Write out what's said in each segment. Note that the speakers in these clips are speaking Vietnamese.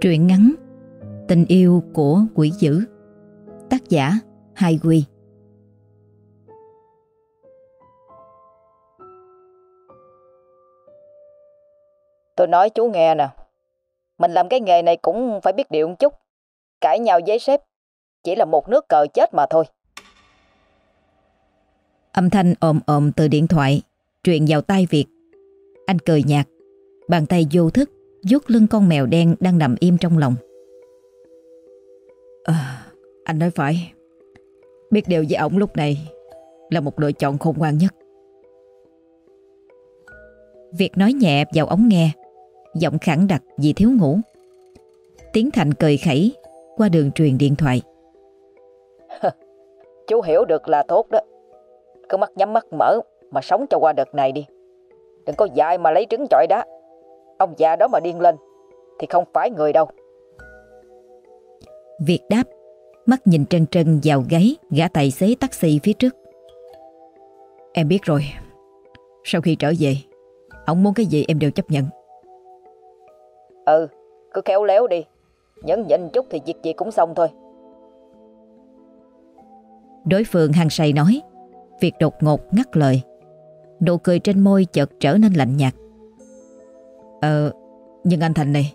Truyện ngắn Tình yêu của quỷ dữ. Tác giả Hai Quy. Tôi nói chú nghe nè. Mình làm cái nghề này cũng phải biết điều một chút. Cãi nhau với sếp Chỉ là một nước cờ chết mà thôi. Âm thanh ồm ồm từ điện thoại Truyền vào tai Việt. Anh cười nhạt Bàn tay vô thức vuốt lưng con mèo đen đang nằm im trong lòng. À, anh nói phải. Biết điều với ổng lúc này là một lựa chọn khôn ngoan nhất. Việc nói nhẹ vào ống nghe, giọng khẳng đặc vì thiếu ngủ. Tiến Thành cười khẩy qua đường truyền điện thoại. Chú hiểu được là tốt đó. Cứ mắt nhắm mắt mở mà sống cho qua đợt này đi. Đừng có dại mà lấy trứng chọi đá. Ông già đó mà điên lên Thì không phải người đâu. Việt đáp Mắt nhìn trân trân vào gáy Gã tài xế taxi phía trước. Em biết rồi Sau khi trở về Ông muốn cái gì em đều chấp nhận. Ừ cứ khéo léo đi Nhẫn nhịn chút thì việc gì cũng xong thôi. Đối phương hăng say nói Việt đột ngột ngắt lời. Nụ cười trên môi chợt trở nên lạnh nhạt Ờ, nhưng anh Thành này,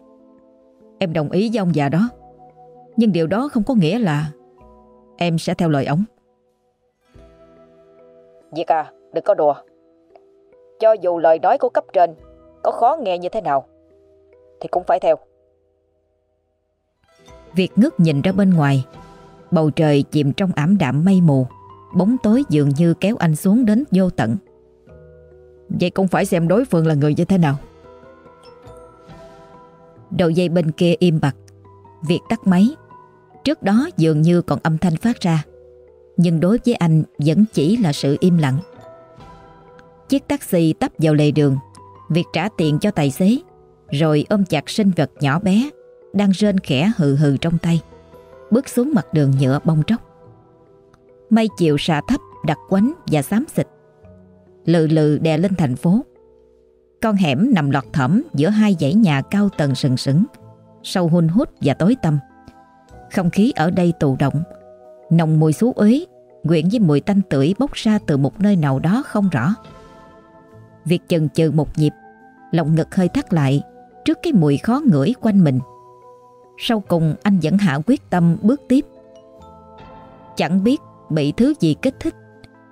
em đồng ý với ông già đó. Nhưng điều đó không có nghĩa là em sẽ theo lời ông. Việt à, đừng có đùa. Cho dù lời nói của cấp trên có khó nghe như thế nào, thì cũng phải theo. Việt ngước nhìn ra bên ngoài, bầu trời chìm trong ảm đạm mây mù, bóng tối dường như kéo anh xuống đến vô tận. Vậy cũng phải xem đối phương là người như thế nào. Đầu dây bên kia im bặt. Việc tắt máy. Trước đó dường như còn âm thanh phát ra. Nhưng đối với anh, vẫn chỉ là sự im lặng. Chiếc taxi tấp vào lề đường. Việc trả tiền cho tài xế. Rồi ôm chặt sinh vật nhỏ bé Đang rên khẽ hừ hừ trong tay. Bước xuống mặt đường nhựa bong tróc. Mây chiều xà thấp, đặc quánh và xám xịt. Lừ lừ đè lên thành phố con hẻm nằm lọt thỏm giữa hai dãy nhà cao tầng sừng sững, sâu hun hút và tối tăm. Không khí ở đây tù động, nồng mùi xú uế quyện với mùi tanh tưởi bốc ra từ một nơi nào đó không rõ. Việc chần chừ một nhịp, lòng ngực hơi thắt lại trước cái mùi khó ngửi quanh mình. Sau cùng anh vẫn hạ quyết tâm bước tiếp. Chẳng biết bị thứ gì kích thích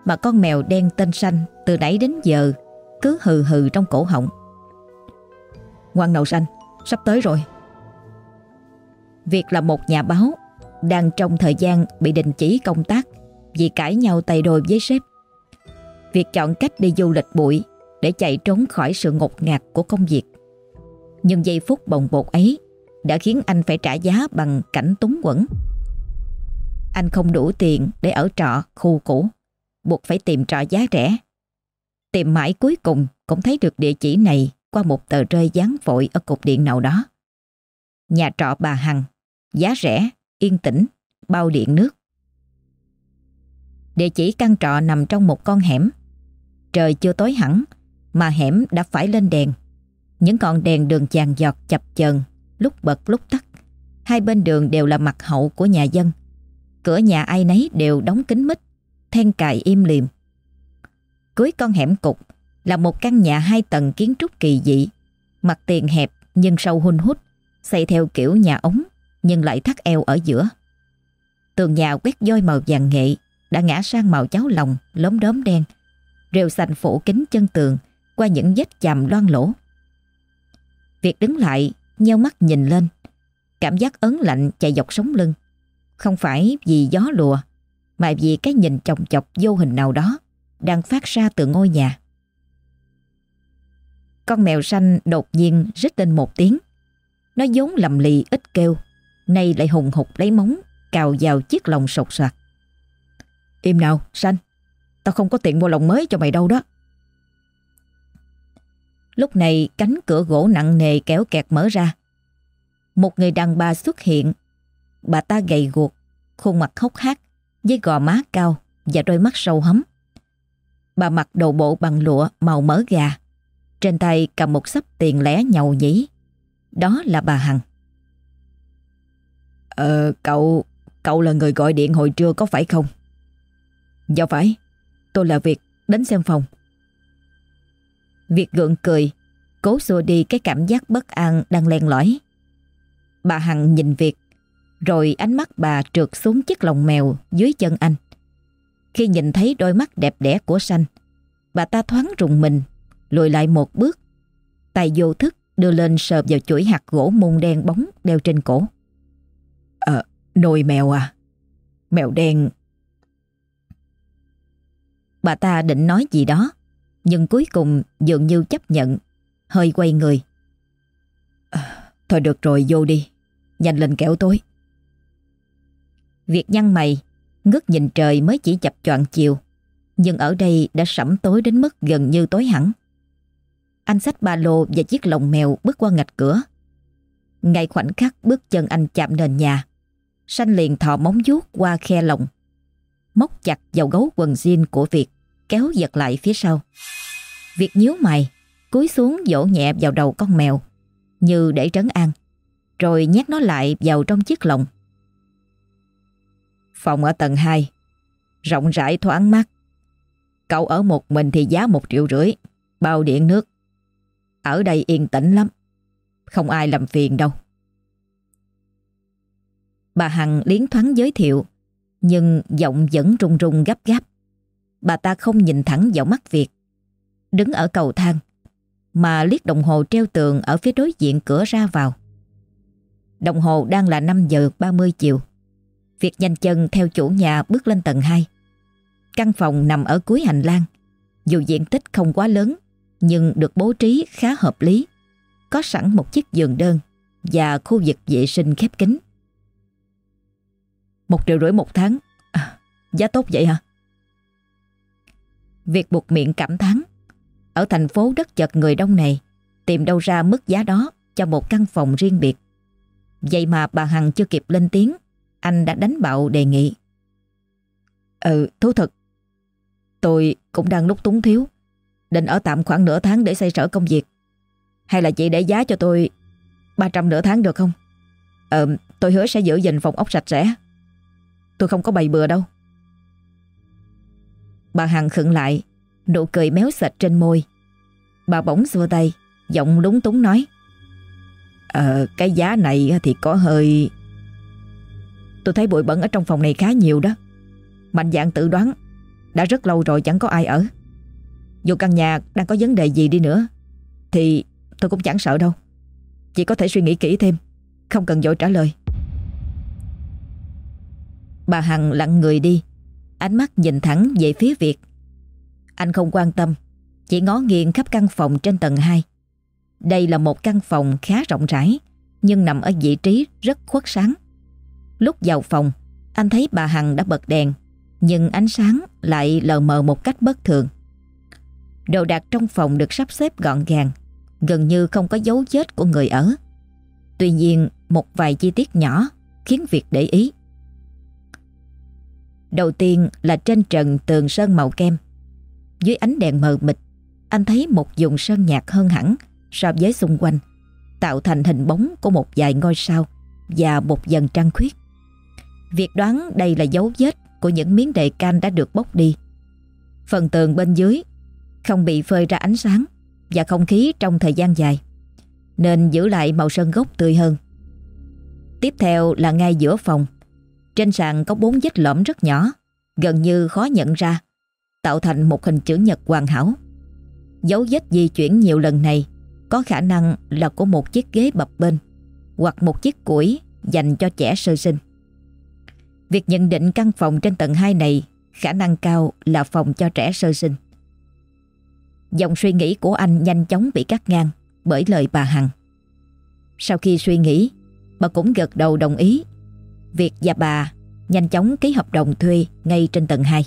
mà con mèo đen tên xanh từ nãy đến giờ cứ hừ hừ trong cổ họng. Ngoan đầu xanh, sắp tới rồi. Việc là một nhà báo đang trong thời gian bị đình chỉ công tác vì cãi nhau tay đôi với sếp. Việc chọn cách đi du lịch bụi để chạy trốn khỏi sự ngột ngạt của công việc. Nhưng giây phút bồng bột ấy đã khiến anh phải trả giá bằng cảnh túng quẩn. Anh không đủ tiền để ở trọ khu cũ, buộc phải tìm trọ giá rẻ Tìm mãi cuối cùng cũng thấy được địa chỉ này qua một tờ rơi dán vội ở cục điện nào đó. Nhà trọ bà Hằng, giá rẻ, yên tĩnh, bao điện nước. Địa chỉ căn trọ nằm trong một con hẻm. Trời chưa tối hẳn mà hẻm đã phải lên đèn. Những con đèn đường chàn giọt chập chờn, lúc bật lúc tắt. Hai bên đường đều là mặt hậu của nhà dân. Cửa nhà ai nấy đều đóng kín mít, then cài im liềm. Cuối con hẻm cục là một căn nhà hai tầng kiến trúc kỳ dị, mặt tiền hẹp nhưng sâu hun hút, xây theo kiểu nhà ống nhưng lại thắt eo ở giữa. Tường nhà quét dôi màu vàng nghệ đã ngã sang màu cháo lòng, lốm đốm đen, rêu xanh phủ kính chân tường qua những vết chàm loang lỗ. Việc đứng lại, nheo mắt nhìn lên, cảm giác ớn lạnh chạy dọc sống lưng. Không phải vì gió lùa, mà vì cái nhìn chồng chọc vô hình nào đó đang phát ra từ ngôi nhà. Con mèo xanh đột nhiên rít lên một tiếng. Nó vốn lầm lì ít kêu, nay lại hùng hục lấy móng cào vào chiếc lồng sột soạt. Im nào, xanh, tao không có tiện mua lồng mới cho mày đâu đó. Lúc này cánh cửa gỗ nặng nề kéo kẹt mở ra. Một người đàn bà xuất hiện. Bà ta gầy guộc, khuôn mặt khóc hát, với gò má cao và đôi mắt sâu hấm. Bà mặc đồ bộ bằng lụa màu mỡ gà. Trên tay cầm một sấp tiền lẻ nhầu nhí. Đó là bà Hằng. Ờ, cậu, cậu là người gọi điện hồi trưa có phải không? Dạ phải, tôi là Việt, đến xem phòng. Việt gượng cười, cố xua đi cái cảm giác bất an đang len lỏi. Bà Hằng nhìn Việt, rồi ánh mắt bà trượt xuống chiếc lồng mèo dưới chân anh. Khi nhìn thấy đôi mắt đẹp đẽ của Sanh, bà ta thoáng rùng mình, lùi lại một bước. Tay vô thức đưa lên sờ vào chuỗi hạt gỗ môn đen bóng đeo trên cổ. Ờ, nồi mèo à? Mèo đen... Bà ta định nói gì đó, nhưng cuối cùng dường như chấp nhận, hơi quay người. À, thôi được rồi, vô đi, nhanh lên kéo tối. Việc nhăn mày, ngước nhìn trời mới chỉ chập choạng chiều, nhưng ở đây đã sẫm tối đến mức gần như tối hẳn. Anh xách ba lô và chiếc lồng mèo bước qua ngạch cửa. Ngay khoảnh khắc bước chân anh chạm nền nhà, Sanh liền thò móng vuốt qua khe lồng, móc chặt vào gấu quần jean của Việt, kéo giật lại phía sau. Việt nhíu mày, cúi xuống vỗ nhẹ vào đầu con mèo, như để trấn an, rồi nhét nó lại vào trong chiếc lồng. Phòng ở tầng 2, rộng rãi thoáng mát. Cậu ở một mình thì giá một triệu rưỡi, bao điện nước. Ở đây yên tĩnh lắm, không ai làm phiền đâu. Bà Hằng liến thoáng giới thiệu, nhưng giọng vẫn run run gấp gáp. Bà ta không nhìn thẳng vào mắt Việt. Đứng ở cầu thang, mà liếc đồng hồ treo tường ở phía đối diện cửa ra vào. Đồng hồ đang là 5 giờ 30 chiều việc nhanh chân theo chủ nhà bước lên tầng 2. Căn phòng nằm ở cuối hành lang. Dù diện tích không quá lớn, nhưng được bố trí khá hợp lý. Có sẵn một chiếc giường đơn và khu vực vệ sinh khép kín. Một triệu rưỡi một tháng. À, giá tốt vậy hả? Việc buộc miệng cảm thán. Ở thành phố đất chật người đông này, tìm đâu ra mức giá đó cho một căn phòng riêng biệt. Vậy mà bà Hằng chưa kịp lên tiếng, anh đã đánh bạo đề nghị. Ừ, thú thật. Tôi cũng đang lúc túng thiếu. Định ở tạm khoảng nửa tháng để xây sở công việc. Hay là chị để giá cho tôi 300 nửa tháng được không? Ờ, tôi hứa sẽ giữ gìn phòng ốc sạch sẽ. Tôi không có bày bừa đâu. Bà Hằng khựng lại, nụ cười méo sạch trên môi. Bà bỗng xua tay, giọng lúng túng nói. Ờ, cái giá này thì có hơi... Tôi thấy bụi bẩn ở trong phòng này khá nhiều đó. Mạnh dạng tự đoán, đã rất lâu rồi chẳng có ai ở. Dù căn nhà đang có vấn đề gì đi nữa, thì tôi cũng chẳng sợ đâu. Chỉ có thể suy nghĩ kỹ thêm, không cần dội trả lời. Bà Hằng lặng người đi Ánh mắt nhìn thẳng về phía Việt Anh không quan tâm Chỉ ngó nghiêng khắp căn phòng trên tầng 2 Đây là một căn phòng khá rộng rãi Nhưng nằm ở vị trí rất khuất sáng Lúc vào phòng Anh thấy bà Hằng đã bật đèn Nhưng ánh sáng lại lờ mờ một cách bất thường Đồ đạc trong phòng được sắp xếp gọn gàng Gần như không có dấu vết của người ở Tuy nhiên một vài chi tiết nhỏ khiến việc để ý Đầu tiên là trên trần tường sơn màu kem. Dưới ánh đèn mờ mịt, anh thấy một vùng sơn nhạt hơn hẳn so với xung quanh, tạo thành hình bóng của một vài ngôi sao và một dần trăng khuyết. Việc đoán đây là dấu vết của những miếng đề can đã được bốc đi. Phần tường bên dưới không bị phơi ra ánh sáng và không khí trong thời gian dài, nên giữ lại màu sơn gốc tươi hơn. Tiếp theo là ngay giữa phòng trên sàn có bốn vết lõm rất nhỏ, gần như khó nhận ra, tạo thành một hình chữ nhật hoàn hảo. Dấu vết di chuyển nhiều lần này có khả năng là của một chiếc ghế bập bên hoặc một chiếc củi dành cho trẻ sơ sinh. Việc nhận định căn phòng trên tầng 2 này khả năng cao là phòng cho trẻ sơ sinh. Dòng suy nghĩ của anh nhanh chóng bị cắt ngang bởi lời bà Hằng. Sau khi suy nghĩ, bà cũng gật đầu đồng ý Việt và bà nhanh chóng ký hợp đồng thuê ngay trên tầng 2.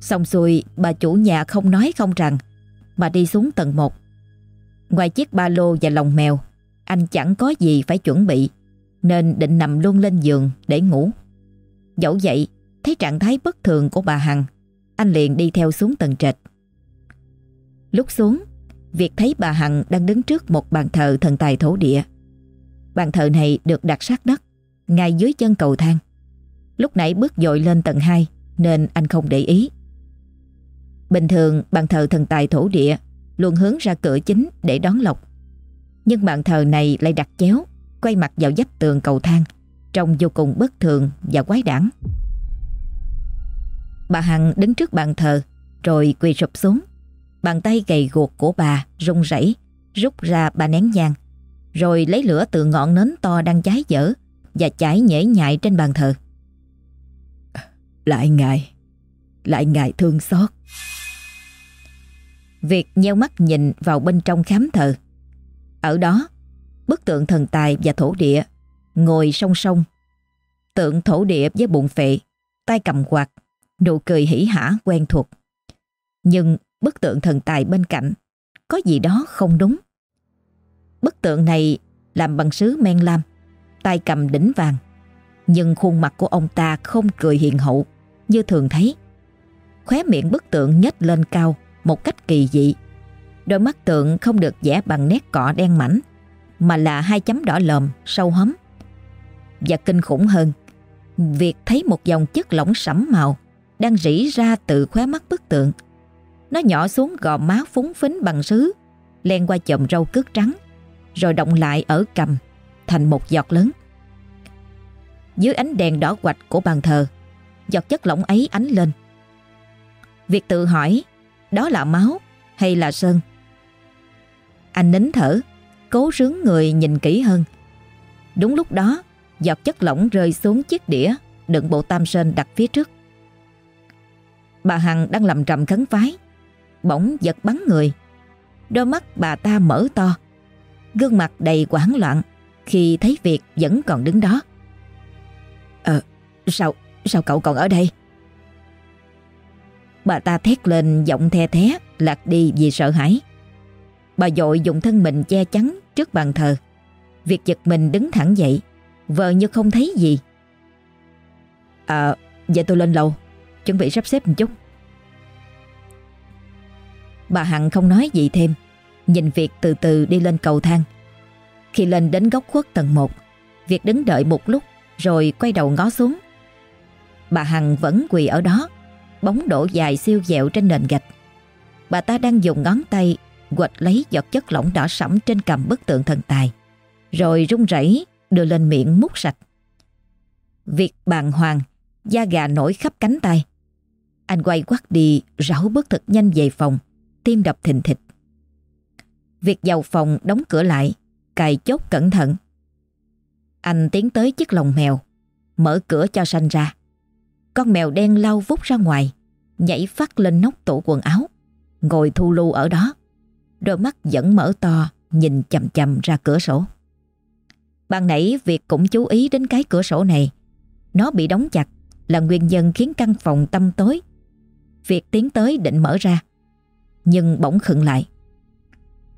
Xong xuôi bà chủ nhà không nói không rằng mà đi xuống tầng 1. Ngoài chiếc ba lô và lồng mèo anh chẳng có gì phải chuẩn bị nên định nằm luôn lên giường để ngủ. Dẫu vậy thấy trạng thái bất thường của bà Hằng anh liền đi theo xuống tầng trệt. Lúc xuống Việt thấy bà Hằng đang đứng trước một bàn thờ thần tài thổ địa. Bàn thờ này được đặt sát đất ngay dưới chân cầu thang. Lúc nãy bước dội lên tầng 2 nên anh không để ý. Bình thường bàn thờ thần tài thổ địa luôn hướng ra cửa chính để đón lộc. Nhưng bàn thờ này lại đặt chéo, quay mặt vào dách tường cầu thang, trông vô cùng bất thường và quái đản. Bà Hằng đứng trước bàn thờ, rồi quỳ sụp xuống. Bàn tay gầy guộc của bà rung rẩy, rút ra ba nén nhang, rồi lấy lửa từ ngọn nến to đang cháy dở và chảy nhễ nhại trên bàn thờ. Lại ngài, lại ngài thương xót. Việc nheo mắt nhìn vào bên trong khám thờ. Ở đó, bức tượng thần tài và thổ địa ngồi song song. Tượng thổ địa với bụng phệ, tay cầm quạt, nụ cười hỉ hả quen thuộc. Nhưng bức tượng thần tài bên cạnh có gì đó không đúng. Bức tượng này làm bằng sứ men lam, tay cầm đỉnh vàng. Nhưng khuôn mặt của ông ta không cười hiền hậu như thường thấy. Khóe miệng bức tượng nhếch lên cao một cách kỳ dị. Đôi mắt tượng không được vẽ bằng nét cọ đen mảnh mà là hai chấm đỏ lòm, sâu hóm. Và kinh khủng hơn, việc thấy một dòng chất lỏng sẫm màu đang rỉ ra từ khóe mắt bức tượng. Nó nhỏ xuống gò má phúng phính bằng sứ, len qua chòm râu cước trắng, rồi động lại ở cầm thành một giọt lớn. Dưới ánh đèn đỏ quạch của bàn thờ, giọt chất lỏng ấy ánh lên. Việc tự hỏi đó là máu hay là sơn? Anh nín thở, cố rướng người nhìn kỹ hơn. Đúng lúc đó, giọt chất lỏng rơi xuống chiếc đĩa đựng bộ tam sơn đặt phía trước. Bà Hằng đang làm trầm khấn phái bỗng giật bắn người. Đôi mắt bà ta mở to, gương mặt đầy hoảng loạn khi thấy việc vẫn còn đứng đó. Ờ, sao, sao cậu còn ở đây? Bà ta thét lên giọng the thé lạc đi vì sợ hãi. Bà dội dùng thân mình che chắn trước bàn thờ. Việc giật mình đứng thẳng dậy, vờ như không thấy gì. À, vậy tôi lên lầu, chuẩn bị sắp xếp một chút. Bà Hằng không nói gì thêm, nhìn Việt từ từ đi lên cầu thang. Khi lên đến góc khuất tầng 1, Việt đứng đợi một lúc rồi quay đầu ngó xuống. Bà Hằng vẫn quỳ ở đó, bóng đổ dài siêu dẹo trên nền gạch. Bà ta đang dùng ngón tay quệt lấy giọt chất lỏng đỏ sẫm trên cầm bức tượng thần tài, rồi rung rẩy đưa lên miệng mút sạch. Việc bàng hoàng, da gà nổi khắp cánh tay. Anh quay quắt đi, rảo bước thật nhanh về phòng, tim đập thình thịch. Việc vào phòng đóng cửa lại, cài chốt cẩn thận. Anh tiến tới chiếc lồng mèo, mở cửa cho sanh ra. Con mèo đen lau vút ra ngoài, nhảy phát lên nóc tủ quần áo, ngồi thu lưu ở đó. Đôi mắt vẫn mở to, nhìn chầm chầm ra cửa sổ. Ban nãy Việt cũng chú ý đến cái cửa sổ này. Nó bị đóng chặt là nguyên nhân khiến căn phòng tăm tối. Việt tiến tới định mở ra, nhưng bỗng khựng lại.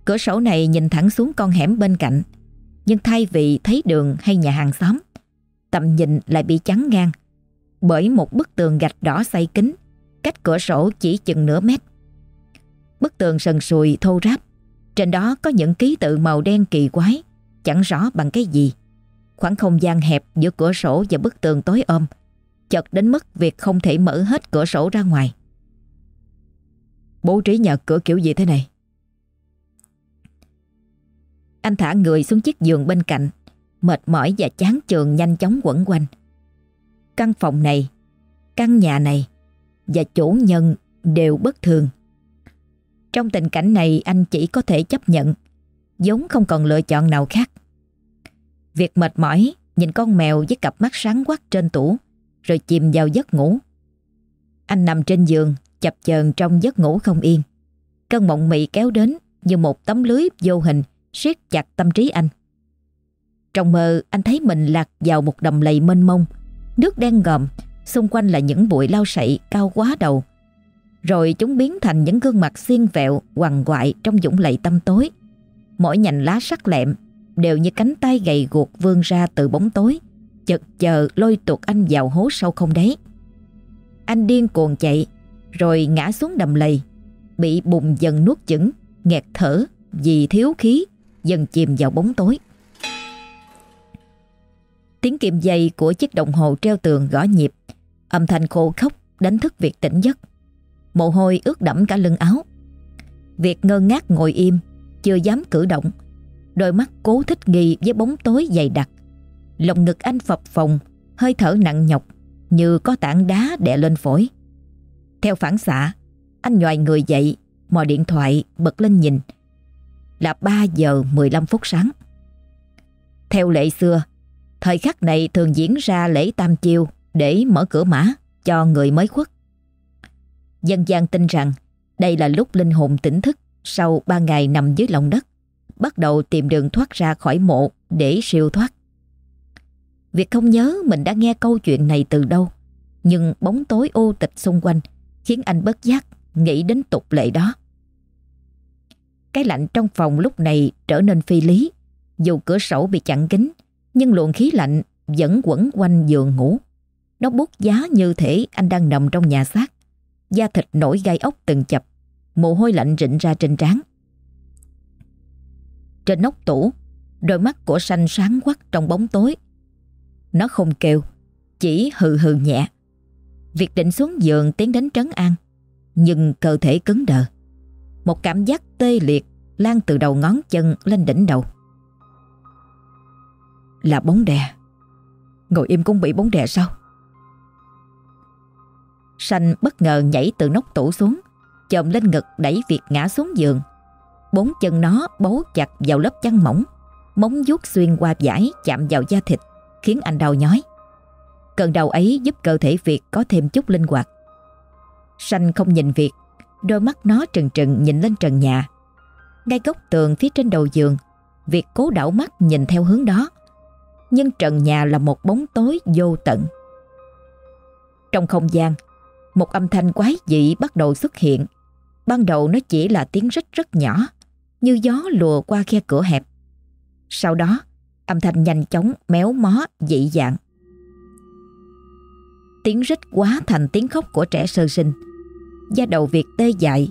Cửa sổ này nhìn thẳng xuống con hẻm bên cạnh, nhưng thay vì thấy đường hay nhà hàng xóm, tầm nhìn lại bị chắn ngang bởi một bức tường gạch đỏ xây kính, cách cửa sổ chỉ chừng nửa mét. Bức tường sần sùi thô ráp, trên đó có những ký tự màu đen kỳ quái, chẳng rõ bằng cái gì. Khoảng không gian hẹp giữa cửa sổ và bức tường tối ôm, chật đến mức việc không thể mở hết cửa sổ ra ngoài. Bố trí nhà cửa kiểu gì thế này? Anh thả người xuống chiếc giường bên cạnh, mệt mỏi và chán chường nhanh chóng quẩn quanh. Căn phòng này, căn nhà này và chủ nhân đều bất thường. Trong tình cảnh này anh chỉ có thể chấp nhận, giống không còn lựa chọn nào khác. Việc mệt mỏi nhìn con mèo với cặp mắt sáng quắc trên tủ, rồi chìm vào giấc ngủ. Anh nằm trên giường, chập chờn trong giấc ngủ không yên. Cơn mộng mị kéo đến như một tấm lưới vô hình siết chặt tâm trí anh. Trong mơ anh thấy mình lạc vào một đầm lầy mênh mông, nước đen ngòm, xung quanh là những bụi lau sậy cao quá đầu. Rồi chúng biến thành những gương mặt xiên vẹo, quằn quại trong dũng lầy tâm tối. Mỗi nhành lá sắc lẹm đều như cánh tay gầy guộc vươn ra từ bóng tối, chật chờ lôi tuột anh vào hố sâu không đáy. Anh điên cuồng chạy, rồi ngã xuống đầm lầy, bị bùng dần nuốt chửng, nghẹt thở vì thiếu khí, dần chìm vào bóng tối. Tiếng kim dây của chiếc đồng hồ treo tường gõ nhịp, âm thanh khô khóc đánh thức việc tỉnh giấc. Mồ hôi ướt đẫm cả lưng áo. Việc ngơ ngác ngồi im, chưa dám cử động. Đôi mắt cố thích nghi với bóng tối dày đặc. Lòng ngực anh phập phồng, hơi thở nặng nhọc, như có tảng đá đè lên phổi. Theo phản xạ, anh nhòi người dậy, mò điện thoại bật lên nhìn. Là 3 giờ 15 phút sáng. Theo lệ xưa, thời khắc này thường diễn ra lễ tam chiêu để mở cửa mã cho người mới khuất. Dân gian tin rằng đây là lúc linh hồn tỉnh thức sau 3 ngày nằm dưới lòng đất, bắt đầu tìm đường thoát ra khỏi mộ để siêu thoát. Việc không nhớ mình đã nghe câu chuyện này từ đâu, nhưng bóng tối ô tịch xung quanh khiến anh bất giác nghĩ đến tục lệ đó. Cái lạnh trong phòng lúc này trở nên phi lý, dù cửa sổ bị chặn kín, nhưng luồng khí lạnh vẫn quẩn quanh giường ngủ. Nó bút giá như thể anh đang nằm trong nhà xác. Da thịt nổi gai ốc từng chập, mồ hôi lạnh rịn ra trên trán. Trên nóc tủ, đôi mắt của sanh sáng quắc trong bóng tối. Nó không kêu, chỉ hừ hừ nhẹ. Việc định xuống giường tiến đến trấn an, nhưng cơ thể cứng đờ. Một cảm giác tê liệt lan từ đầu ngón chân lên đỉnh đầu. Là bóng đè. Ngồi im cũng bị bóng đè sao? Sanh bất ngờ nhảy từ nóc tủ xuống, chồm lên ngực đẩy Việt ngã xuống giường. Bốn chân nó bấu chặt vào lớp chăn mỏng, móng vuốt xuyên qua vải chạm vào da thịt, khiến anh đau nhói. Cơn đau ấy giúp cơ thể Việt có thêm chút linh hoạt. Sanh không nhìn Việt, đôi mắt nó trừng trừng nhìn lên trần nhà. Ngay góc tường phía trên đầu giường, Việt cố đảo mắt nhìn theo hướng đó. Nhưng trần nhà là một bóng tối vô tận. Trong không gian, một âm thanh quái dị bắt đầu xuất hiện. Ban đầu nó chỉ là tiếng rít rất nhỏ, như gió lùa qua khe cửa hẹp. Sau đó, âm thanh nhanh chóng méo mó dị dạng. Tiếng rít quá thành tiếng khóc của trẻ sơ sinh. Da đầu Việt tê dại.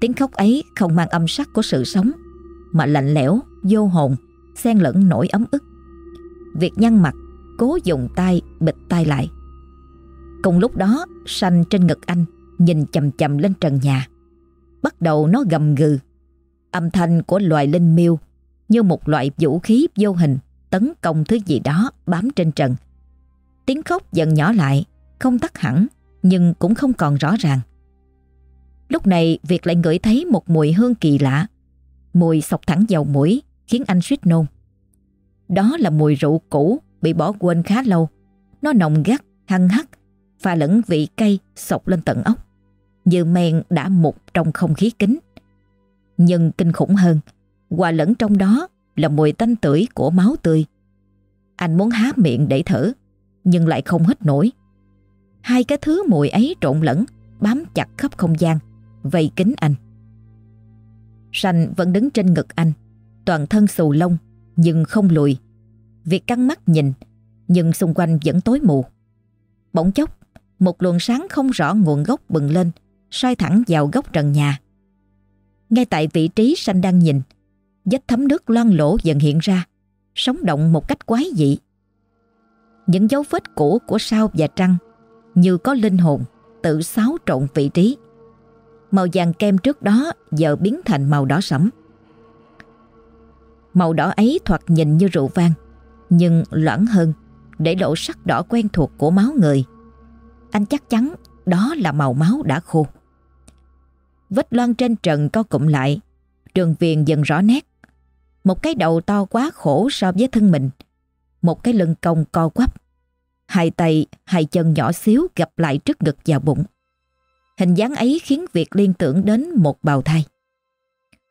Tiếng khóc ấy không mang âm sắc của sự sống, mà lạnh lẽo, vô hồn, xen lẫn nỗi ấm ức. Việt nhăn mặt, cố dùng tay bịt tay lại. Cùng lúc đó, sanh trên ngực anh nhìn chầm chầm lên trần nhà. Bắt đầu nó gầm gừ. Âm thanh của loài linh miêu như một loại vũ khí vô hình tấn công thứ gì đó bám trên trần. Tiếng khóc dần nhỏ lại, không tắt hẳn nhưng cũng không còn rõ ràng. Lúc này Việt lại ngửi thấy một mùi hương kỳ lạ. Mùi sọc thẳng vào mũi khiến anh suýt nôn. Đó là mùi rượu cũ bị bỏ quên khá lâu. Nó nồng gắt, hăng hắc pha lẫn vị cay sọc lên tận ốc, như men đã mục trong không khí kính. Nhưng kinh khủng hơn, hòa lẫn trong đó là mùi tanh tưởi của máu tươi. Anh muốn há miệng để thở, nhưng lại không hít nổi. Hai cái thứ mùi ấy trộn lẫn, bám chặt khắp không gian, vây kín anh. Sanh vẫn đứng trên ngực anh, toàn thân xù lông, nhưng không lùi. Việc căng mắt nhìn, nhưng xung quanh vẫn tối mù. Bỗng chốc, một luồng sáng không rõ nguồn gốc bừng lên, soi thẳng vào góc trần nhà. Ngay tại vị trí sanh đang nhìn, vết thấm nước loang lỗ dần hiện ra, sống động một cách quái dị. Những dấu vết cũ của sao và trăng như có linh hồn tự xáo trộn vị trí. Màu vàng kem trước đó giờ biến thành màu đỏ sẫm. Màu đỏ ấy thoạt nhìn như rượu vang, nhưng loãng hơn để lộ sắc đỏ quen thuộc của máu người anh chắc chắn đó là màu máu đã khô. Vết loan trên trần co cụm lại, trường viền dần rõ nét. Một cái đầu to quá khổ so với thân mình, một cái lưng cong co quắp. Hai tay, hai chân nhỏ xíu gặp lại trước ngực và bụng. Hình dáng ấy khiến việc liên tưởng đến một bào thai.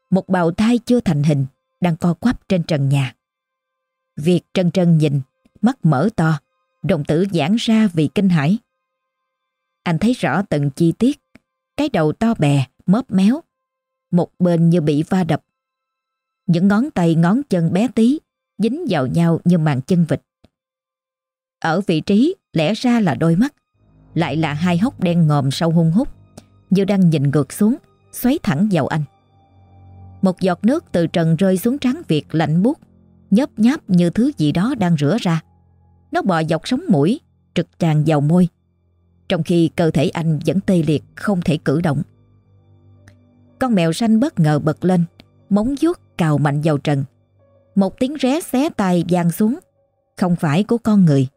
Một bào thai chưa thành hình, đang co quắp trên trần nhà. việc trân trân nhìn, mắt mở to, đồng tử giãn ra vì kinh hãi. Anh thấy rõ từng chi tiết, cái đầu to bè, mớp méo, một bên như bị va đập. Những ngón tay ngón chân bé tí dính vào nhau như màn chân vịt. Ở vị trí lẽ ra là đôi mắt, lại là hai hốc đen ngòm sâu hung hút, như đang nhìn ngược xuống, xoáy thẳng vào anh. Một giọt nước từ trần rơi xuống trán Việt lạnh buốt, nhấp nháp như thứ gì đó đang rửa ra. Nó bò dọc sống mũi, trực tràn vào môi. Trong khi cơ thể anh vẫn tê liệt, không thể cử động. Con mèo xanh bất ngờ bật lên, móng vuốt cào mạnh vào trần. Một tiếng ré xé tay vang xuống, không phải của con người.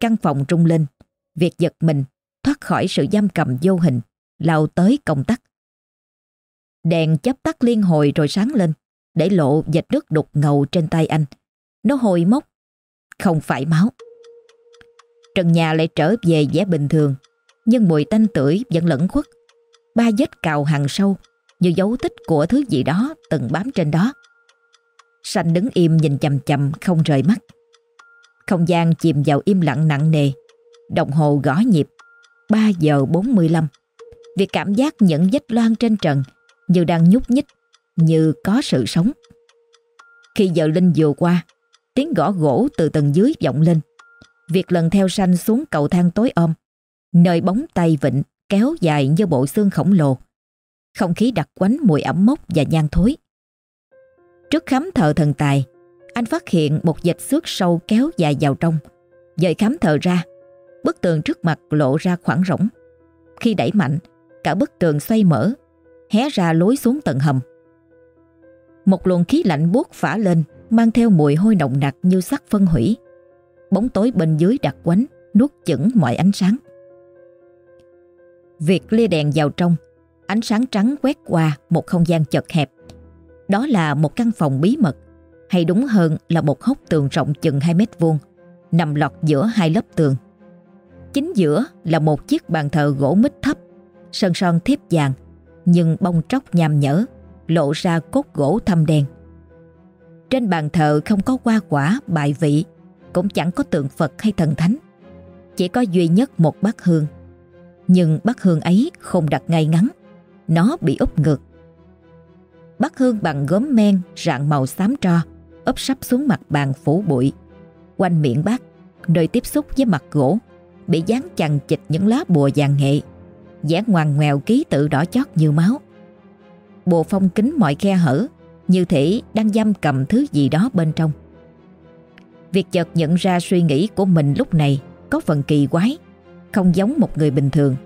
Căn phòng trung lên, việc giật mình, thoát khỏi sự giam cầm vô hình, lao tới công tắc. Đèn chấp tắt liên hồi rồi sáng lên, để lộ vệt nước đục ngầu trên tay anh. Nó hồi mốc, không phải máu. Trần nhà lại trở về vẻ bình thường, nhưng mùi tanh tưởi vẫn lẫn khuất. Ba vết cào hàng sâu, như dấu tích của thứ gì đó từng bám trên đó. Sanh đứng im nhìn chầm chầm không rời mắt. Không gian chìm vào im lặng nặng nề. Đồng hồ gõ nhịp 3 giờ 45. Việc cảm giác những vết loan trên trần như đang nhúc nhích, như có sự sống. Khi giờ Linh vừa qua, tiếng gõ gỗ từ tầng dưới vọng lên. Việc lần theo sanh xuống cầu thang tối om, nơi bóng tay vịnh kéo dài như bộ xương khổng lồ. Không khí đặc quánh mùi ẩm mốc và nhang thối. Trước khám thờ thần tài, anh phát hiện một dệt xước sâu kéo dài vào trong. Dời khám thờ ra, bức tường trước mặt lộ ra khoảng rỗng. Khi đẩy mạnh, cả bức tường xoay mở, hé ra lối xuống tầng hầm. Một luồng khí lạnh buốt phả lên, mang theo mùi hôi nồng nặc như sắc phân hủy. Bóng tối bên dưới đặc quánh, nuốt chửng mọi ánh sáng. Việc lia đèn vào trong, ánh sáng trắng quét qua một không gian chật hẹp. Đó là một căn phòng bí mật, hay đúng hơn là một hốc tường rộng chừng 2 mét vuông, nằm lọt giữa hai lớp tường. Chính giữa là một chiếc bàn thờ gỗ mít thấp, sơn son thiếp vàng, nhưng bông tróc nham nhở, lộ ra cốt gỗ thâm đen. Trên bàn thờ không có hoa quả, bài vị, cũng chẳng có tượng Phật hay thần thánh. Chỉ có duy nhất một bát hương. Nhưng bát hương ấy không đặt ngay ngắn, nó bị úp ngược. Bát hương bằng gốm men rạng màu xám tro, úp sắp xuống mặt bàn phủ bụi. Quanh miệng bát, nơi tiếp xúc với mặt gỗ, bị dán chằng chịch những lá bùa vàng nghệ, dán ngoằn ngoèo ký tự đỏ chót như máu. Bùa phong kính mọi khe hở, như thể đang giam cầm thứ gì đó bên trong. Việc chợt nhận ra suy nghĩ của mình lúc này có phần kỳ quái, không giống một người bình thường.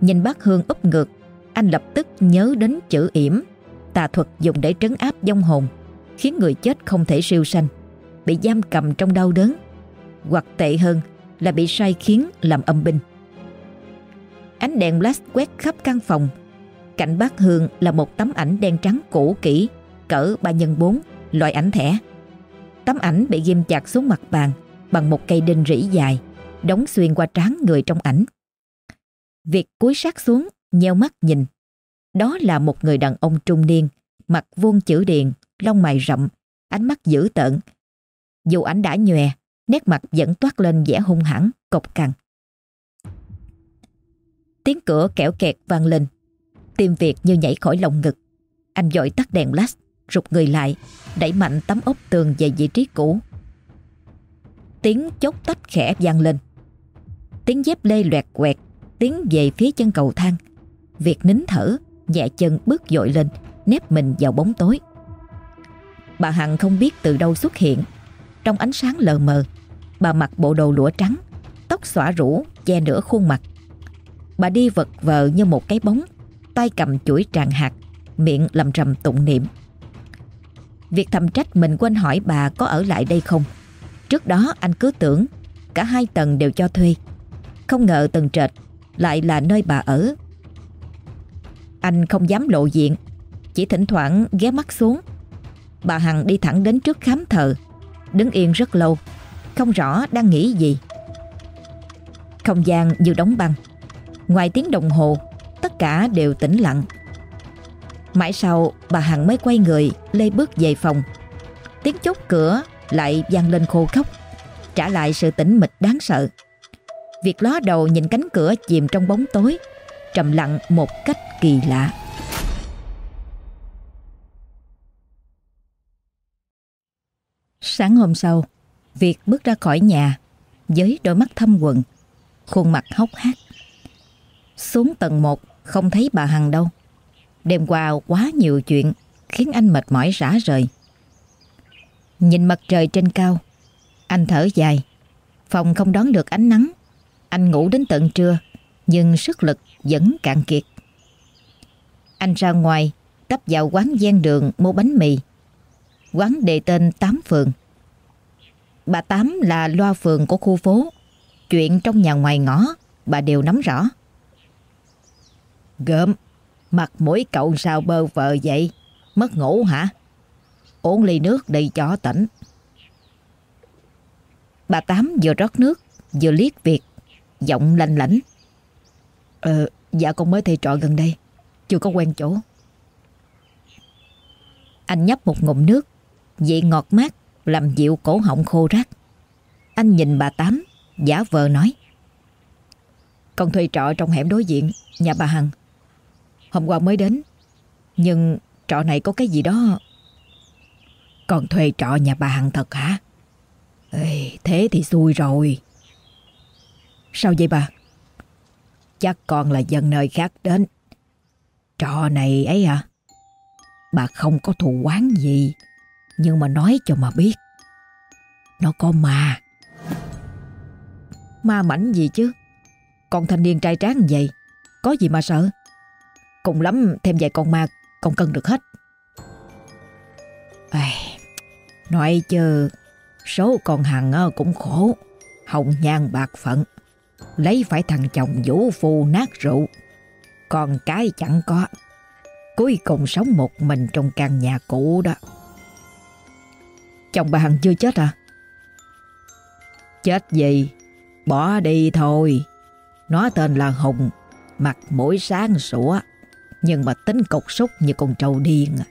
Nhìn bác Hương úp ngược, anh lập tức nhớ đến chữ yểm, tà thuật dùng để trấn áp vong hồn, khiến người chết không thể siêu sanh, bị giam cầm trong đau đớn, hoặc tệ hơn là bị sai khiến làm âm binh. Ánh đèn flash quét khắp căn phòng. Cạnh bác Hương là một tấm ảnh đen trắng cũ kỹ, cỡ 3 x 4, loại ảnh thẻ. Tấm ảnh bị ghim chặt xuống mặt bàn bằng một cây đinh rỉ dài, đóng xuyên qua trán người trong ảnh. Việc cúi sát xuống, nheo mắt nhìn. Đó là một người đàn ông trung niên, mặt vuông chữ điền, lông mày rậm, ánh mắt dữ tợn. Dù ảnh đã nhòe, nét mặt vẫn toát lên vẻ hung hãn, cộc cằn. Tiếng cửa kẽo kẹt vang lên, tim Việt như nhảy khỏi lồng ngực. Anh dội tắt đèn flash, rụt người lại, đẩy mạnh tấm ốp tường về vị trí cũ. Tiếng chốt tách khẽ vang lên. Tiếng dép lê loẹt quẹt, tiến về phía chân cầu thang. Việt nín thở, nhẹ chân bước dội lên, nép mình vào bóng tối. Bà Hằng không biết từ đâu xuất hiện. Trong ánh sáng lờ mờ, bà mặc bộ đồ lụa trắng, tóc xõa rũ, che nửa khuôn mặt. Bà đi vật vờ như một cái bóng, tay cầm chuỗi tràng hạt, miệng lầm rầm tụng niệm. Việc thầm trách mình quên hỏi bà có ở lại đây không. Trước đó anh cứ tưởng cả hai tầng đều cho thuê. Không ngờ tầng trệt lại là nơi bà ở. Anh không dám lộ diện, chỉ thỉnh thoảng ghé mắt xuống. Bà Hằng đi thẳng đến trước khám thờ, đứng yên rất lâu, không rõ đang nghĩ gì. Không gian như đóng băng. Ngoài tiếng đồng hồ, tất cả đều tĩnh lặng. Mãi sau, bà Hằng mới quay người, lê bước về phòng. Tiếng chốt cửa lại vang lên khô khóc, trả lại sự tĩnh mịch đáng sợ. Việc ló đầu nhìn cánh cửa chìm trong bóng tối, trầm lặng một cách kỳ lạ. Sáng hôm sau, Việt bước ra khỏi nhà với đôi mắt thâm quần, khuôn mặt hốc hác. Xuống tầng 1 không thấy bà Hằng đâu. Đêm qua quá nhiều chuyện khiến anh mệt mỏi rã rời. Nhìn mặt trời trên cao, Anh thở dài. Phòng không đón được ánh nắng. Anh ngủ đến tận trưa, nhưng sức lực vẫn cạn kiệt. Anh ra ngoài, tấp vào quán gian đường mua bánh mì. Quán đề tên Tám Phường. Bà Tám là loa phường của khu phố. Chuyện trong nhà ngoài ngõ, bà đều nắm rõ. Gớm, mặt mũi cậu sao bơ vờ vậy? Mất ngủ hả? Uống ly nước đi cho tỉnh. Bà Tám vừa rót nước, vừa liếc việc giọng lanh lảnh. Ờ, dạ con mới thuê trọ gần đây, chưa có quen chỗ. Anh nhấp một ngụm nước, vị ngọt mát, làm dịu cổ họng khô rác. Anh nhìn bà Tám, giả vờ nói. Con thuê trọ trong hẻm đối diện, nhà bà Hằng. Hôm qua mới đến, nhưng trọ này có cái gì đó... Con thuê trọ nhà bà Hằng thật hả? Ê, thế thì xui rồi. Sao vậy bà? Chắc con là dân nơi khác đến. Trò này ấy à? Bà không có thù quán gì, nhưng mà nói cho mà biết. Nó có ma. Ma mảnh gì chứ? Con thanh niên trai tráng vậy, có gì mà sợ? Cùng lắm thêm vài con ma, con cân được hết. À, nói chứ Số con Hằng cũng khổ Hồng nhan bạc phận Lấy phải thằng chồng vũ phu nát rượu con cái chẳng có Cuối cùng sống một mình trong căn nhà cũ đó Chồng bà Hằng chưa chết à? Chết gì? Bỏ đi thôi Nó tên là Hùng Mặt mũi sáng sủa Nhưng mà tính cục súc như con trâu điên à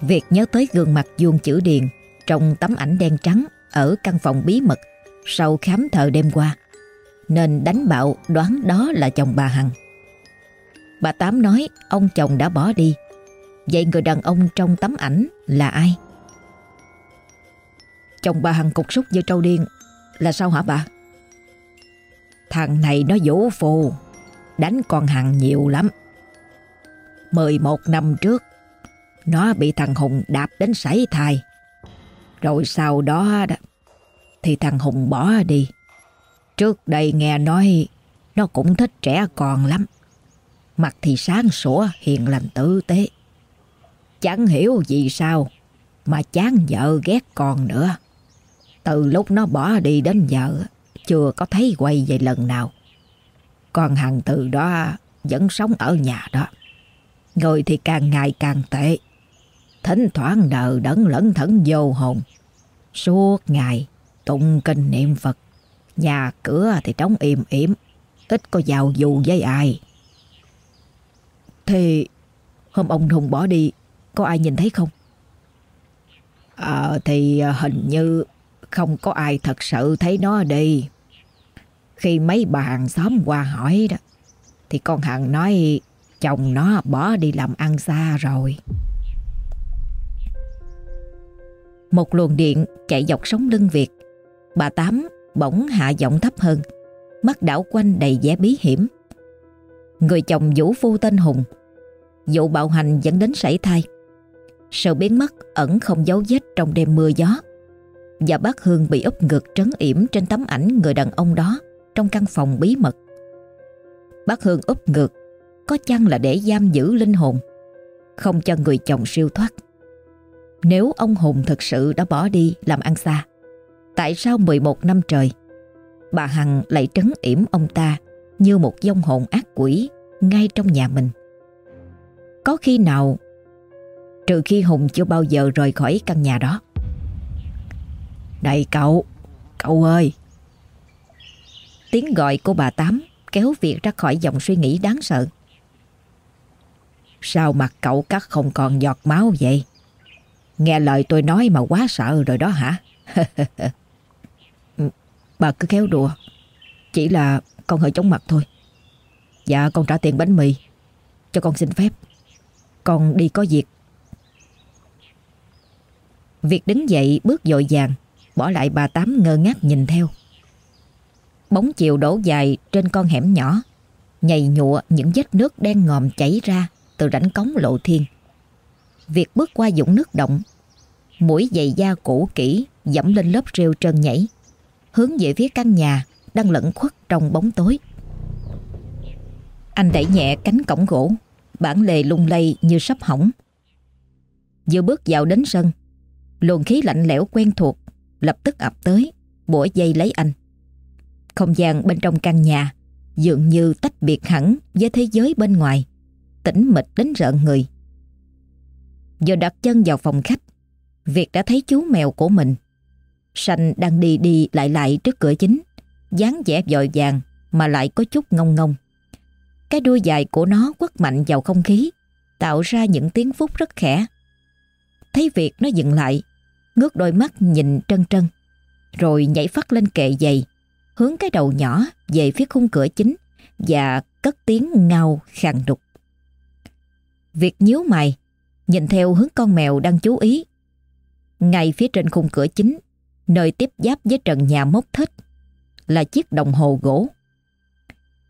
Việc nhớ tới gương mặt vuông chữ điền trong tấm ảnh đen trắng ở căn phòng bí mật sau khám thờ đêm qua, nên đánh bạo đoán đó là chồng bà Hằng. Bà Tám nói ông chồng đã bỏ đi, vậy người đàn ông trong tấm ảnh là ai? Chồng bà Hằng cục súc như trâu điên là sao hả bà? Thằng này nó vũ phù, đánh con Hằng nhiều lắm. 11 năm trước nó bị thằng Hùng đạp đến sảy thai. Rồi sau đó, thì thằng Hùng bỏ đi. Trước đây nghe nói nó cũng thích trẻ con lắm. Mặt thì sáng sủa, hiền lành tử tế. Chẳng hiểu gì sao mà chán vợ ghét con nữa. Từ lúc nó bỏ đi đến giờ chưa có thấy quay về lần nào. còn Hằng từ đó vẫn sống ở nhà đó. Người thì càng ngày càng tệ. Thỉnh thoảng đờ đẫn lẫn thẫn vô hồn. Suốt ngày tụng kinh niệm Phật. Nhà cửa thì trống im ỉm. Ít có giàu dù với ai. Thì hôm ông Hùng bỏ đi, có ai nhìn thấy không? Ờ thì hình như không có ai thật sự thấy nó đi. Khi mấy bà hàng xóm qua hỏi đó, thì con Hằng nói, chồng nó bỏ đi làm ăn xa rồi. Một luồng điện chạy dọc sống lưng Việt. Bà Tám bỗng hạ giọng thấp hơn, mắt đảo quanh đầy vẻ bí hiểm. Người chồng vũ phu tên Hùng, vụ bạo hành dẫn đến sảy thai. Sự biến mất ẩn không dấu vết trong đêm mưa gió. Và bác Hương bị úp ngực trấn yểm trên tấm ảnh người đàn ông đó trong căn phòng bí mật. Bác Hương úp ngực có chăng là để giam giữ linh hồn, không cho người chồng siêu thoát. Nếu ông Hùng thực sự đã bỏ đi làm ăn xa, tại sao 11 năm trời bà Hằng lại trấn yểm ông ta như một dông hồn ác quỷ ngay trong nhà mình? Có khi nào trừ khi Hùng chưa bao giờ rời khỏi căn nhà đó? Này cậu, cậu ơi! Tiếng gọi của bà Tám kéo Việt ra khỏi dòng suy nghĩ đáng sợ. Sao mặt cậu cắt không còn giọt máu vậy? Nghe lời tôi nói mà quá sợ rồi đó hả? Bà cứ khéo đùa. Chỉ là con hơi chóng mặt thôi. Dạ con trả tiền bánh mì. Cho con xin phép. Con đi có việc. Việc đứng dậy bước dội vàng. Bỏ lại bà Tám ngơ ngác nhìn theo. Bóng chiều đổ dài trên con hẻm nhỏ. Nhầy nhụa những vết nước đen ngòm chảy ra từ rãnh cống lộ thiên. Việc bước qua dũng nước động mũi giày da cũ kỹ dẫm lên lớp rêu trơn nhảy, hướng về phía căn nhà đang lẫn khuất trong bóng tối. Anh đẩy nhẹ cánh cổng gỗ, bản lề lung lay như sắp hỏng. Vừa bước vào đến sân, luồng khí lạnh lẽo quen thuộc lập tức ập tới, bủa dây lấy anh. Không gian bên trong căn nhà dường như tách biệt hẳn với thế giới bên ngoài, tĩnh mịch đến rợn người. Vừa đặt chân vào phòng khách, Việt đã thấy chú mèo của mình. Sanh đang đi đi lại lại trước cửa chính, dáng vẻ vội vàng mà lại có chút ngông ngông. Cái đuôi dài của nó quất mạnh vào không khí, tạo ra những tiếng phút rất khẽ. Thấy việc nó dừng lại, ngước đôi mắt nhìn trân trân, rồi nhảy phát lên kệ giày, hướng cái đầu nhỏ về phía khung cửa chính và cất tiếng ngao khàn đục. việc nhíu mày, nhìn theo hướng con mèo đang chú ý. Ngay phía trên khung cửa chính, nơi tiếp giáp với trần nhà mốc thích, là chiếc đồng hồ gỗ.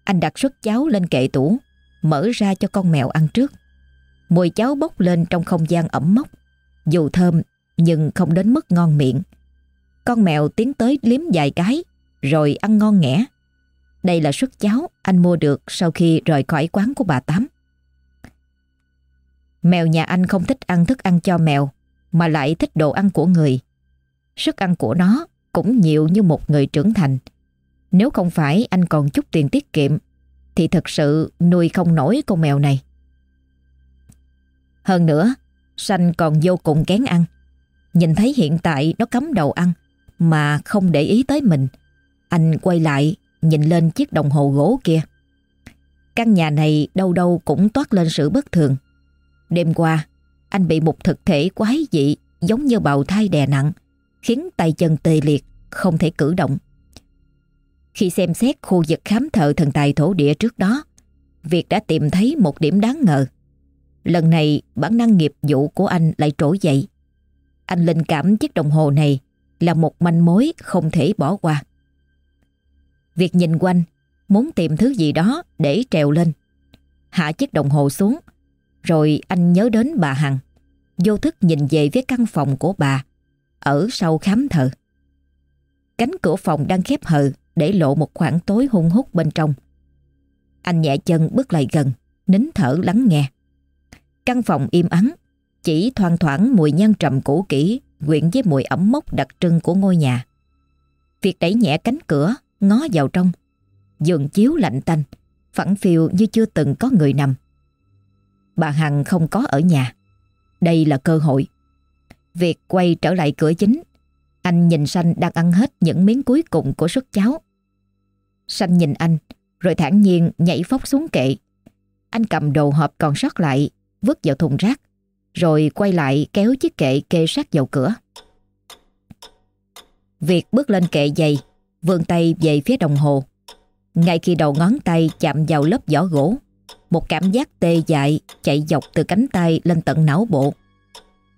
Anh đặt suất cháo lên kệ tủ, mở ra cho con mèo ăn trước. Mùi cháo bốc lên trong không gian ẩm mốc, dù thơm nhưng không đến mức ngon miệng. Con mèo tiến tới liếm vài cái, rồi ăn ngon nghẽ. Đây là suất cháo anh mua được sau khi rời khỏi quán của bà Tám. Mèo nhà anh không thích ăn thức ăn cho mèo, mà lại thích đồ ăn của người. Sức ăn của nó cũng nhiều như một người trưởng thành. Nếu không phải anh còn chút tiền tiết kiệm, thì thật sự nuôi không nổi con mèo này. Hơn nữa, Sanh còn vô cùng kén ăn. Nhìn thấy hiện tại nó cắm đầu ăn mà không để ý tới mình. Anh quay lại nhìn lên chiếc đồng hồ gỗ kia. Căn nhà này đâu đâu cũng toát lên sự bất thường. Đêm qua, anh bị một thực thể quái dị giống như bào thai đè nặng, khiến tay chân tê liệt, không thể cử động. Khi xem xét khu vực khám thợ thần tài thổ địa trước đó, Việt đã tìm thấy một điểm đáng ngờ. Lần này bản năng nghiệp vụ của anh lại trỗi dậy. Anh linh cảm chiếc đồng hồ này là một manh mối không thể bỏ qua. Việc nhìn quanh, muốn tìm thứ gì đó để trèo lên. Hạ chiếc đồng hồ xuống, rồi anh nhớ đến bà Hằng. Vô thức nhìn về phía căn phòng của bà, ở sau khám thờ. Cánh cửa phòng đang khép hờ để lộ một khoảng tối hung hút bên trong. Anh nhẹ chân bước lại gần, nín thở lắng nghe. Căn phòng im ắng, chỉ thoang thoảng mùi nhang trầm cũ kỹ quyện với mùi ẩm mốc đặc trưng của ngôi nhà. Việc đẩy nhẹ cánh cửa, ngó vào trong, giường chiếu lạnh tanh, phẳng phiêu như chưa từng có người nằm. Bà Hằng không có ở nhà. Đây là cơ hội. Việc quay trở lại cửa chính, anh nhìn Sanh đang ăn hết những miếng cuối cùng của suất cháo. Sanh nhìn anh, rồi thản nhiên nhảy phóc xuống kệ. Anh cầm đồ hộp còn sót lại, vứt vào thùng rác, rồi quay lại kéo chiếc kệ kê sát vào cửa. Việc bước lên kệ giày, vươn tay về phía đồng hồ. Ngay khi đầu ngón tay chạm vào lớp vỏ gỗ, một cảm giác tê dại chạy dọc từ cánh tay lên tận não bộ.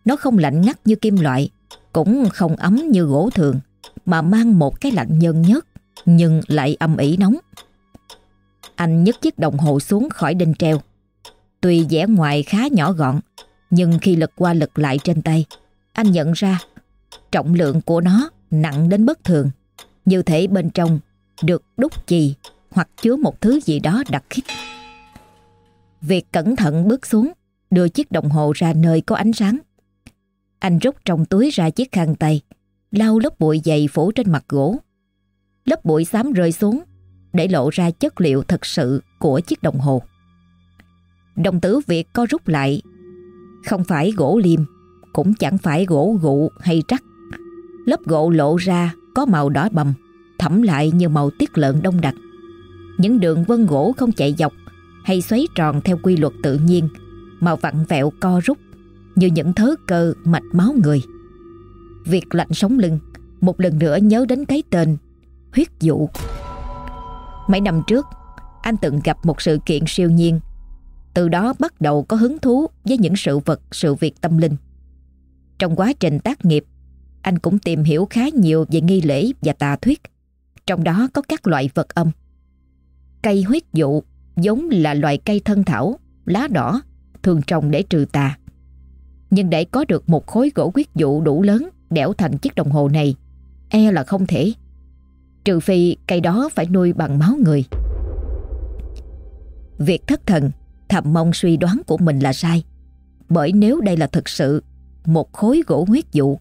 Nó không lạnh ngắt như kim loại, cũng không ấm như gỗ thường, mà mang một cái lạnh nhơn nhất nhưng lại âm ỉ nóng. Anh nhấc chiếc đồng hồ xuống khỏi đinh treo. Tuy vẻ ngoài khá nhỏ gọn, nhưng khi lật qua lật lại trên tay, anh nhận ra trọng lượng của nó nặng đến bất thường, như thể bên trong được đúc chì hoặc chứa một thứ gì đó đặc khích. Việc cẩn thận bước xuống, đưa chiếc đồng hồ ra nơi có ánh sáng. Anh rút trong túi ra chiếc khăn tay, lau lớp bụi dày phủ trên mặt gỗ. Lớp bụi xám rơi xuống, để lộ ra chất liệu thật sự của chiếc đồng hồ. Đồng tử Việt co rút lại, không phải gỗ liêm, cũng chẳng phải gỗ gụ hay trắc. Lớp gỗ lộ ra có màu đỏ bầm, thẩm lại như màu tiết lợn đông đặc. Những đường vân gỗ không chạy dọc hay xoáy tròn theo quy luật tự nhiên mà vặn vẹo co rút như những thớ cơ mạch máu người. Việc lạnh sống lưng một lần nữa nhớ đến cái tên huyết dụ. Mấy năm trước, anh từng gặp một sự kiện siêu nhiên. Từ đó bắt đầu có hứng thú với những sự vật, sự việc tâm linh. Trong quá trình tác nghiệp, anh cũng tìm hiểu khá nhiều về nghi lễ và tà thuyết. Trong đó có các loại vật âm. Cây huyết dụ giống là loài cây thân thảo, lá đỏ, thường trồng để trừ tà. Nhưng để có được một khối gỗ quyết dụ đủ lớn đẽo thành chiếc đồng hồ này, e là không thể. Trừ phi cây đó phải nuôi bằng máu người. Việc thất thần thầm mong suy đoán của mình là sai. Bởi nếu đây là thực sự một khối gỗ huyết dụ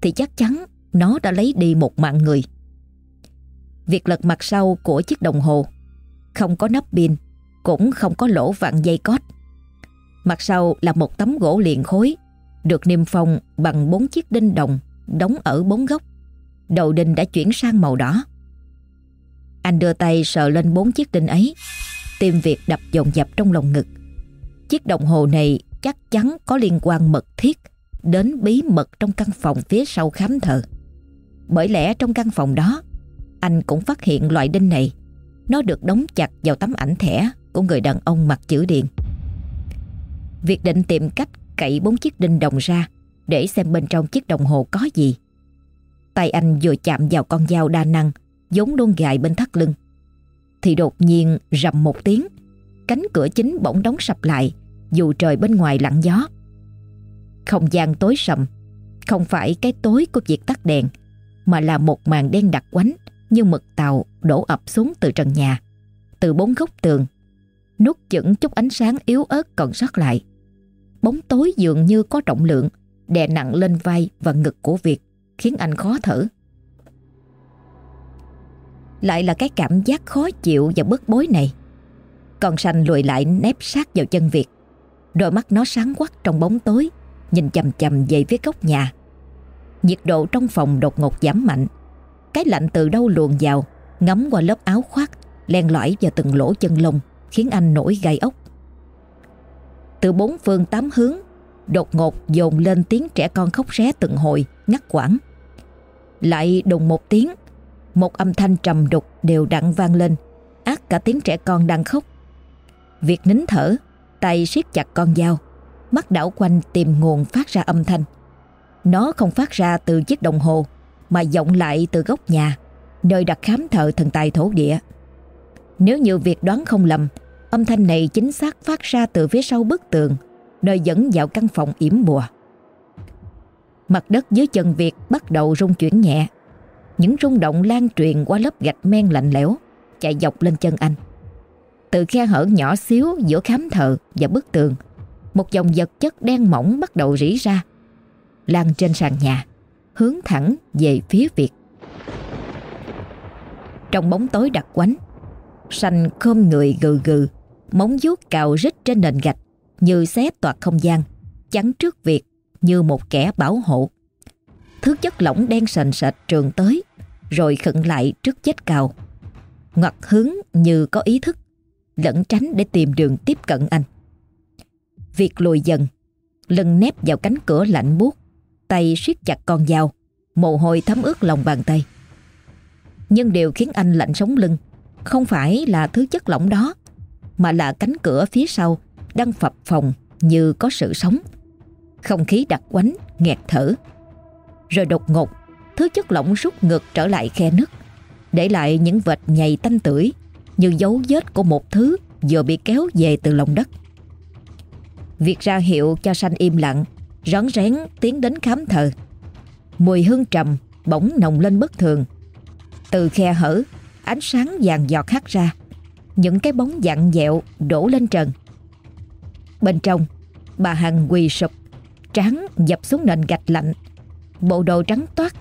thì chắc chắn nó đã lấy đi một mạng người. Việc lật mặt sau của chiếc đồng hồ không có nắp pin, cũng không có lỗ vặn dây cót. Mặt sau là một tấm gỗ liền khối, được niêm phong bằng bốn chiếc đinh đồng đóng ở bốn góc. Đầu đinh đã chuyển sang màu đỏ. Anh đưa tay sờ lên bốn chiếc đinh ấy, tìm việc đập dồn dập trong lòng ngực. Chiếc đồng hồ này chắc chắn có liên quan mật thiết đến bí mật trong căn phòng phía sau khám thờ. Bởi lẽ trong căn phòng đó, anh cũng phát hiện loại đinh này. Nó được đóng chặt vào tấm ảnh thẻ của người đàn ông mặc chữ điện. Việc định tìm cách cậy bốn chiếc đinh đồng ra để xem bên trong chiếc đồng hồ có gì. Tay anh vừa chạm vào con dao đa năng giống luôn gài bên thắt lưng. Thì đột nhiên rầm một tiếng, cánh cửa chính bỗng đóng sập lại dù trời bên ngoài lặng gió. Không gian tối sầm, không phải cái tối của việc tắt đèn, mà là một màn đen đặc quánh như mực tàu đổ ập xuống từ trần nhà, từ bốn góc tường, nút chững chút ánh sáng yếu ớt còn sót lại. Bóng tối dường như có trọng lượng, đè nặng lên vai và ngực của Việt, khiến anh khó thở. Lại là cái cảm giác khó chịu và bức bối này. Con xanh lùi lại nép sát vào chân Việt. Đôi mắt nó sáng quắc trong bóng tối, nhìn chầm chầm về phía góc nhà. Nhiệt độ trong phòng đột ngột giảm mạnh. Cái lạnh từ đâu luồn vào, ngấm qua lớp áo khoác, len lỏi vào từng lỗ chân lông, khiến anh nổi gai ốc. Từ bốn phương tám hướng, đột ngột dồn lên tiếng trẻ con khóc ré từng hồi, ngắt quãng. Lại đùng một tiếng, một âm thanh trầm đục đều đặn vang lên, ác cả tiếng trẻ con đang khóc. Việc nín thở, tay siết chặt con dao, mắt đảo quanh tìm nguồn phát ra âm thanh. Nó không phát ra từ chiếc đồng hồ, mà vọng lại từ góc nhà, nơi đặt khám thợ thần tài thổ địa. Nếu như việc đoán không lầm, âm thanh này chính xác phát ra từ phía sau bức tường, nơi dẫn vào căn phòng yểm bùa. Mặt đất dưới chân Việt bắt đầu rung chuyển nhẹ. Những rung động lan truyền qua lớp gạch men lạnh lẽo, chạy dọc lên chân anh. Từ khe hở nhỏ xíu giữa khám thờ và bức tường, một dòng vật chất đen mỏng bắt đầu rỉ ra, lan trên sàn nhà, hướng thẳng về phía Việt. Trong bóng tối đặc quánh, sành khom người gừ gừ, móng vuốt cào rít trên nền gạch như xé toạc không gian, chắn trước việc như một kẻ bảo hộ. Thứ chất lỏng đen sền sệt trường tới, rồi khựng lại trước chết cào. Ngoặt hướng như có ý thức, lẫn tránh để tìm đường tiếp cận anh. việc lùi dần, lưng nép vào cánh cửa lạnh buốt, tay siết chặt con dao, mồ hôi thấm ướt lòng bàn tay. Nhưng điều khiến anh lạnh sống lưng không phải là thứ chất lỏng đó, mà là cánh cửa phía sau đang phập phòng như có sự sống. Không khí đặc quánh, nghẹt thở. Rồi đột ngột, thứ chất lỏng rút ngược trở lại khe nứt, để lại những vệt nhầy tanh tưởi như dấu vết của một thứ vừa bị kéo về từ lòng đất. Việc ra hiệu cho sanh im lặng, rón rén tiến đến khám thờ. Mùi hương trầm bỗng nồng lên bất thường. Từ khe hở, ánh sáng vàng giọt hắt ra. Những cái bóng dặn dẹo đổ lên trần. Bên trong, bà Hằng quỳ sụp, trán dập xuống nền gạch lạnh. Bộ đồ trắng toát,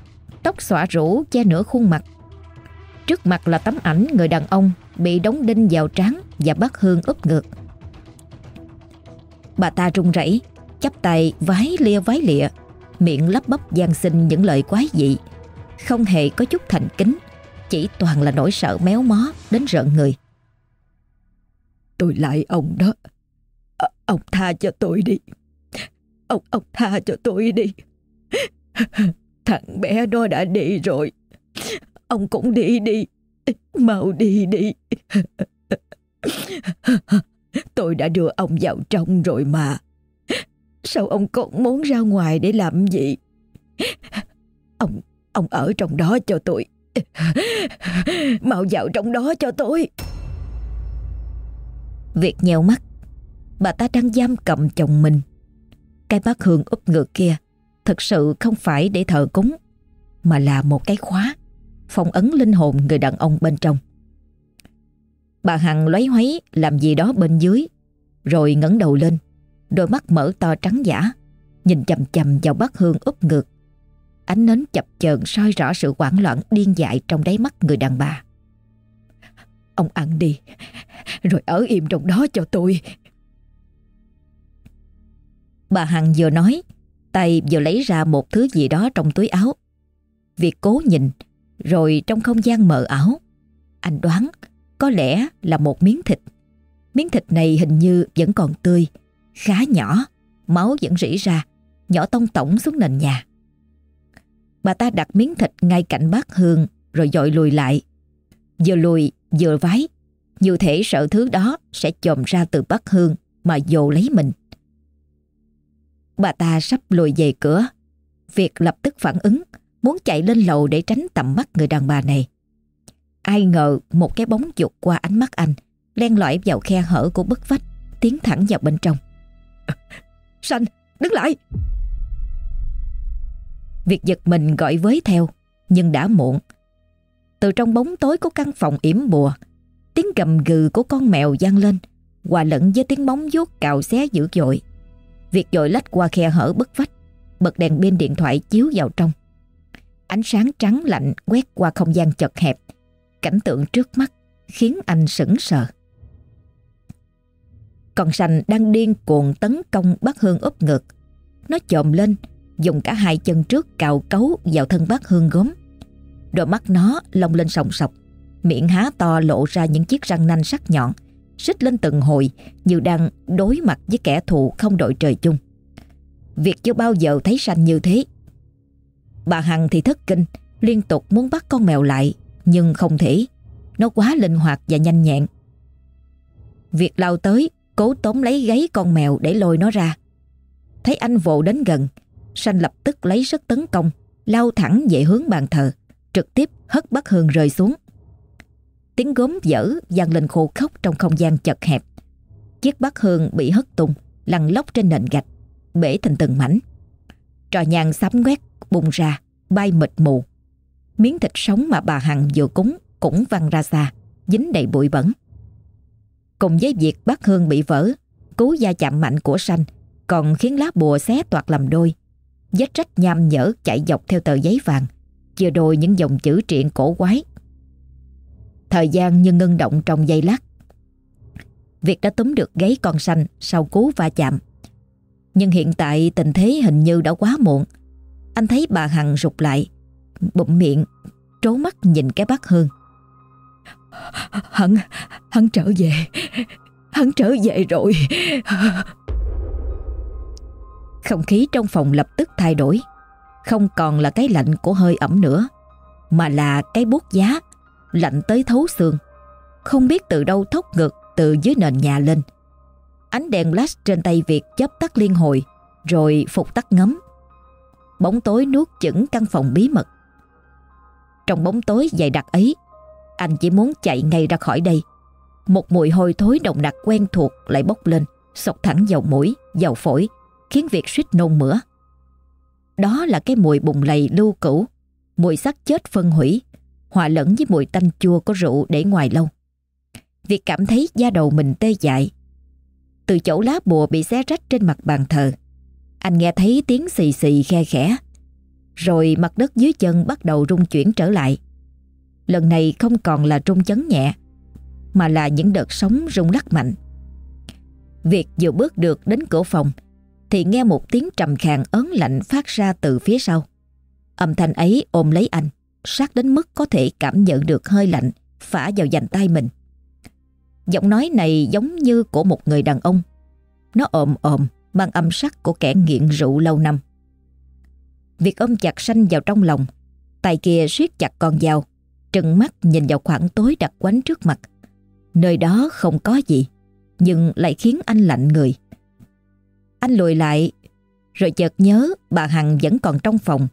tóc xõa rũ che nửa khuôn mặt. Trước mặt là tấm ảnh người đàn ông bị đóng đinh vào trán và bắt hương úp ngược. Bà ta run rẩy, chắp tay vái lia vái lịa, miệng lắp bắp gian xin những lời quái dị, không hề có chút thành kính, chỉ toàn là nỗi sợ méo mó đến rợn người. Tôi lại ông đó. Ờ, ông tha cho tôi đi. Ông, ông tha cho tôi đi. Thằng bé đó đã đi rồi. Ông cũng đi đi. Mau đi đi. Tôi đã đưa ông vào trong rồi mà. Sao ông còn muốn ra ngoài để làm gì? Ông, ông ở trong đó cho tôi. Mau vào trong đó cho tôi. Việc nhèo mắt, bà ta đang giam cầm chồng mình. Cái bát hương úp ngược kia thực sự không phải để thờ cúng mà là một cái khóa phong ấn linh hồn người đàn ông bên trong. Bà Hằng lấy hoáy làm gì đó bên dưới rồi ngẩng đầu lên đôi mắt mở to trắng giả nhìn chầm chầm vào bát hương úp ngược. Ánh nến chập chờn soi rõ sự hoảng loạn điên dại trong đáy mắt người đàn bà. Ông ăn đi, rồi ở im trong đó cho tôi. Bà Hằng vừa nói, tay vừa lấy ra một thứ gì đó trong túi áo. Việc cố nhìn, rồi trong không gian mờ ảo, anh đoán có lẽ là một miếng thịt. Miếng thịt này hình như vẫn còn tươi, khá nhỏ, máu vẫn rỉ ra, nhỏ tông tổng xuống nền nhà. Bà ta đặt miếng thịt ngay cạnh bát hương rồi dội lùi lại. Vừa lùi vừa vái, như thể sợ thứ đó sẽ chồm ra từ bắc hương mà dồ lấy mình. Bà ta sắp lùi về cửa. Việc lập tức phản ứng, muốn chạy lên lầu để tránh tầm mắt người đàn bà này. Ai ngờ một cái bóng dục qua ánh mắt anh, len lỏi vào khe hở của bức vách, tiến thẳng vào bên trong. Sanh, đứng lại! Việc giật mình gọi với theo, nhưng đã muộn. Từ trong bóng tối của căn phòng yểm bùa, tiếng gầm gừ của con mèo vang lên, hòa lẫn với tiếng móng vuốt cào xé dữ dội. Việc dội lách qua khe hở bức vách, bật đèn pin điện thoại chiếu vào trong. Ánh sáng trắng lạnh quét qua không gian chật hẹp, cảnh tượng trước mắt khiến anh sững sờ. Con sành đang điên cuồng tấn công bác Hương úp ngực. Nó chồm lên, dùng cả hai chân trước cào cấu vào thân bác Hương gốm. Đôi mắt nó lông lên sòng sọc, miệng há to lộ ra những chiếc răng nanh sắc nhọn, xích lên từng hồi như đang đối mặt với kẻ thù không đội trời chung. Việc chưa bao giờ thấy sanh như thế. Bà Hằng thì thất kinh, liên tục muốn bắt con mèo lại, nhưng không thể. Nó quá linh hoạt và nhanh nhẹn. Việc lao tới, cố tóm lấy gáy con mèo để lôi nó ra. Thấy anh vồ đến gần, Sanh lập tức lấy sức tấn công, lao thẳng về hướng bàn thờ, trực tiếp hất bắt Hương rơi xuống. Tiếng gốm dở vang lên khô khóc trong không gian chật hẹp. Chiếc bát hương bị hất tung, lăn lóc trên nền gạch, bể thành từng mảnh. Trò nhang sám quét, bùng ra, bay mịt mù. Miếng thịt sống mà bà Hằng vừa cúng cũng văng ra xa, dính đầy bụi bẩn. Cùng với việc bát hương bị vỡ, cú da chạm mạnh của sanh còn khiến lá bùa xé toạc làm đôi. Vết rách nham nhở chạy dọc theo tờ giấy vàng, chia đôi những dòng chữ triện cổ quái Thời gian như ngưng động trong giây lát. Việt đã túm được gáy con xanh sau cú va chạm. Nhưng hiện tại tình thế hình như đã quá muộn. Anh thấy bà Hằng rụt lại, bụng miệng, trố mắt nhìn cái bát hương. Hắn, hắn trở về, hắn trở về rồi. Không khí trong phòng lập tức thay đổi. Không còn là cái lạnh của hơi ẩm nữa, mà là cái bút giá lạnh tới thấu xương. Không biết từ đâu thốc ngực từ dưới nền nhà lên. Ánh đèn flash trên tay Việt chớp tắt liên hồi, rồi phục tắt ngấm. Bóng tối nuốt chửng căn phòng bí mật. Trong bóng tối dày đặc ấy, anh chỉ muốn chạy ngay ra khỏi đây. Một mùi hôi thối đồng đặc quen thuộc lại bốc lên, sọc thẳng vào mũi, vào phổi, khiến Việt suýt nôn mửa. Đó là cái mùi bùng lầy lưu cửu, mùi xác chết phân hủy, hòa lẫn với mùi tanh chua có rượu để ngoài lâu. Việc cảm thấy da đầu mình tê dại. Từ chỗ lá bùa bị xé rách trên mặt bàn thờ, anh nghe thấy tiếng xì xì khe khẽ. Rồi mặt đất dưới chân bắt đầu rung chuyển trở lại. Lần này không còn là rung chấn nhẹ, mà là những đợt sóng rung lắc mạnh. Việc vừa bước được đến cửa phòng, thì nghe một tiếng trầm khàn ớn lạnh phát ra từ phía sau. Âm thanh ấy ôm lấy anh sát đến mức có thể cảm nhận được hơi lạnh phả vào dành tay mình. Giọng nói này giống như của một người đàn ông. Nó ồm ồm, mang âm sắc của kẻ nghiện rượu lâu năm. Việc ôm chặt sanh vào trong lòng, tay kia siết chặt con dao, trừng mắt nhìn vào khoảng tối đặc quánh trước mặt. Nơi đó không có gì, nhưng lại khiến anh lạnh người. Anh lùi lại, rồi chợt nhớ bà Hằng vẫn còn trong phòng.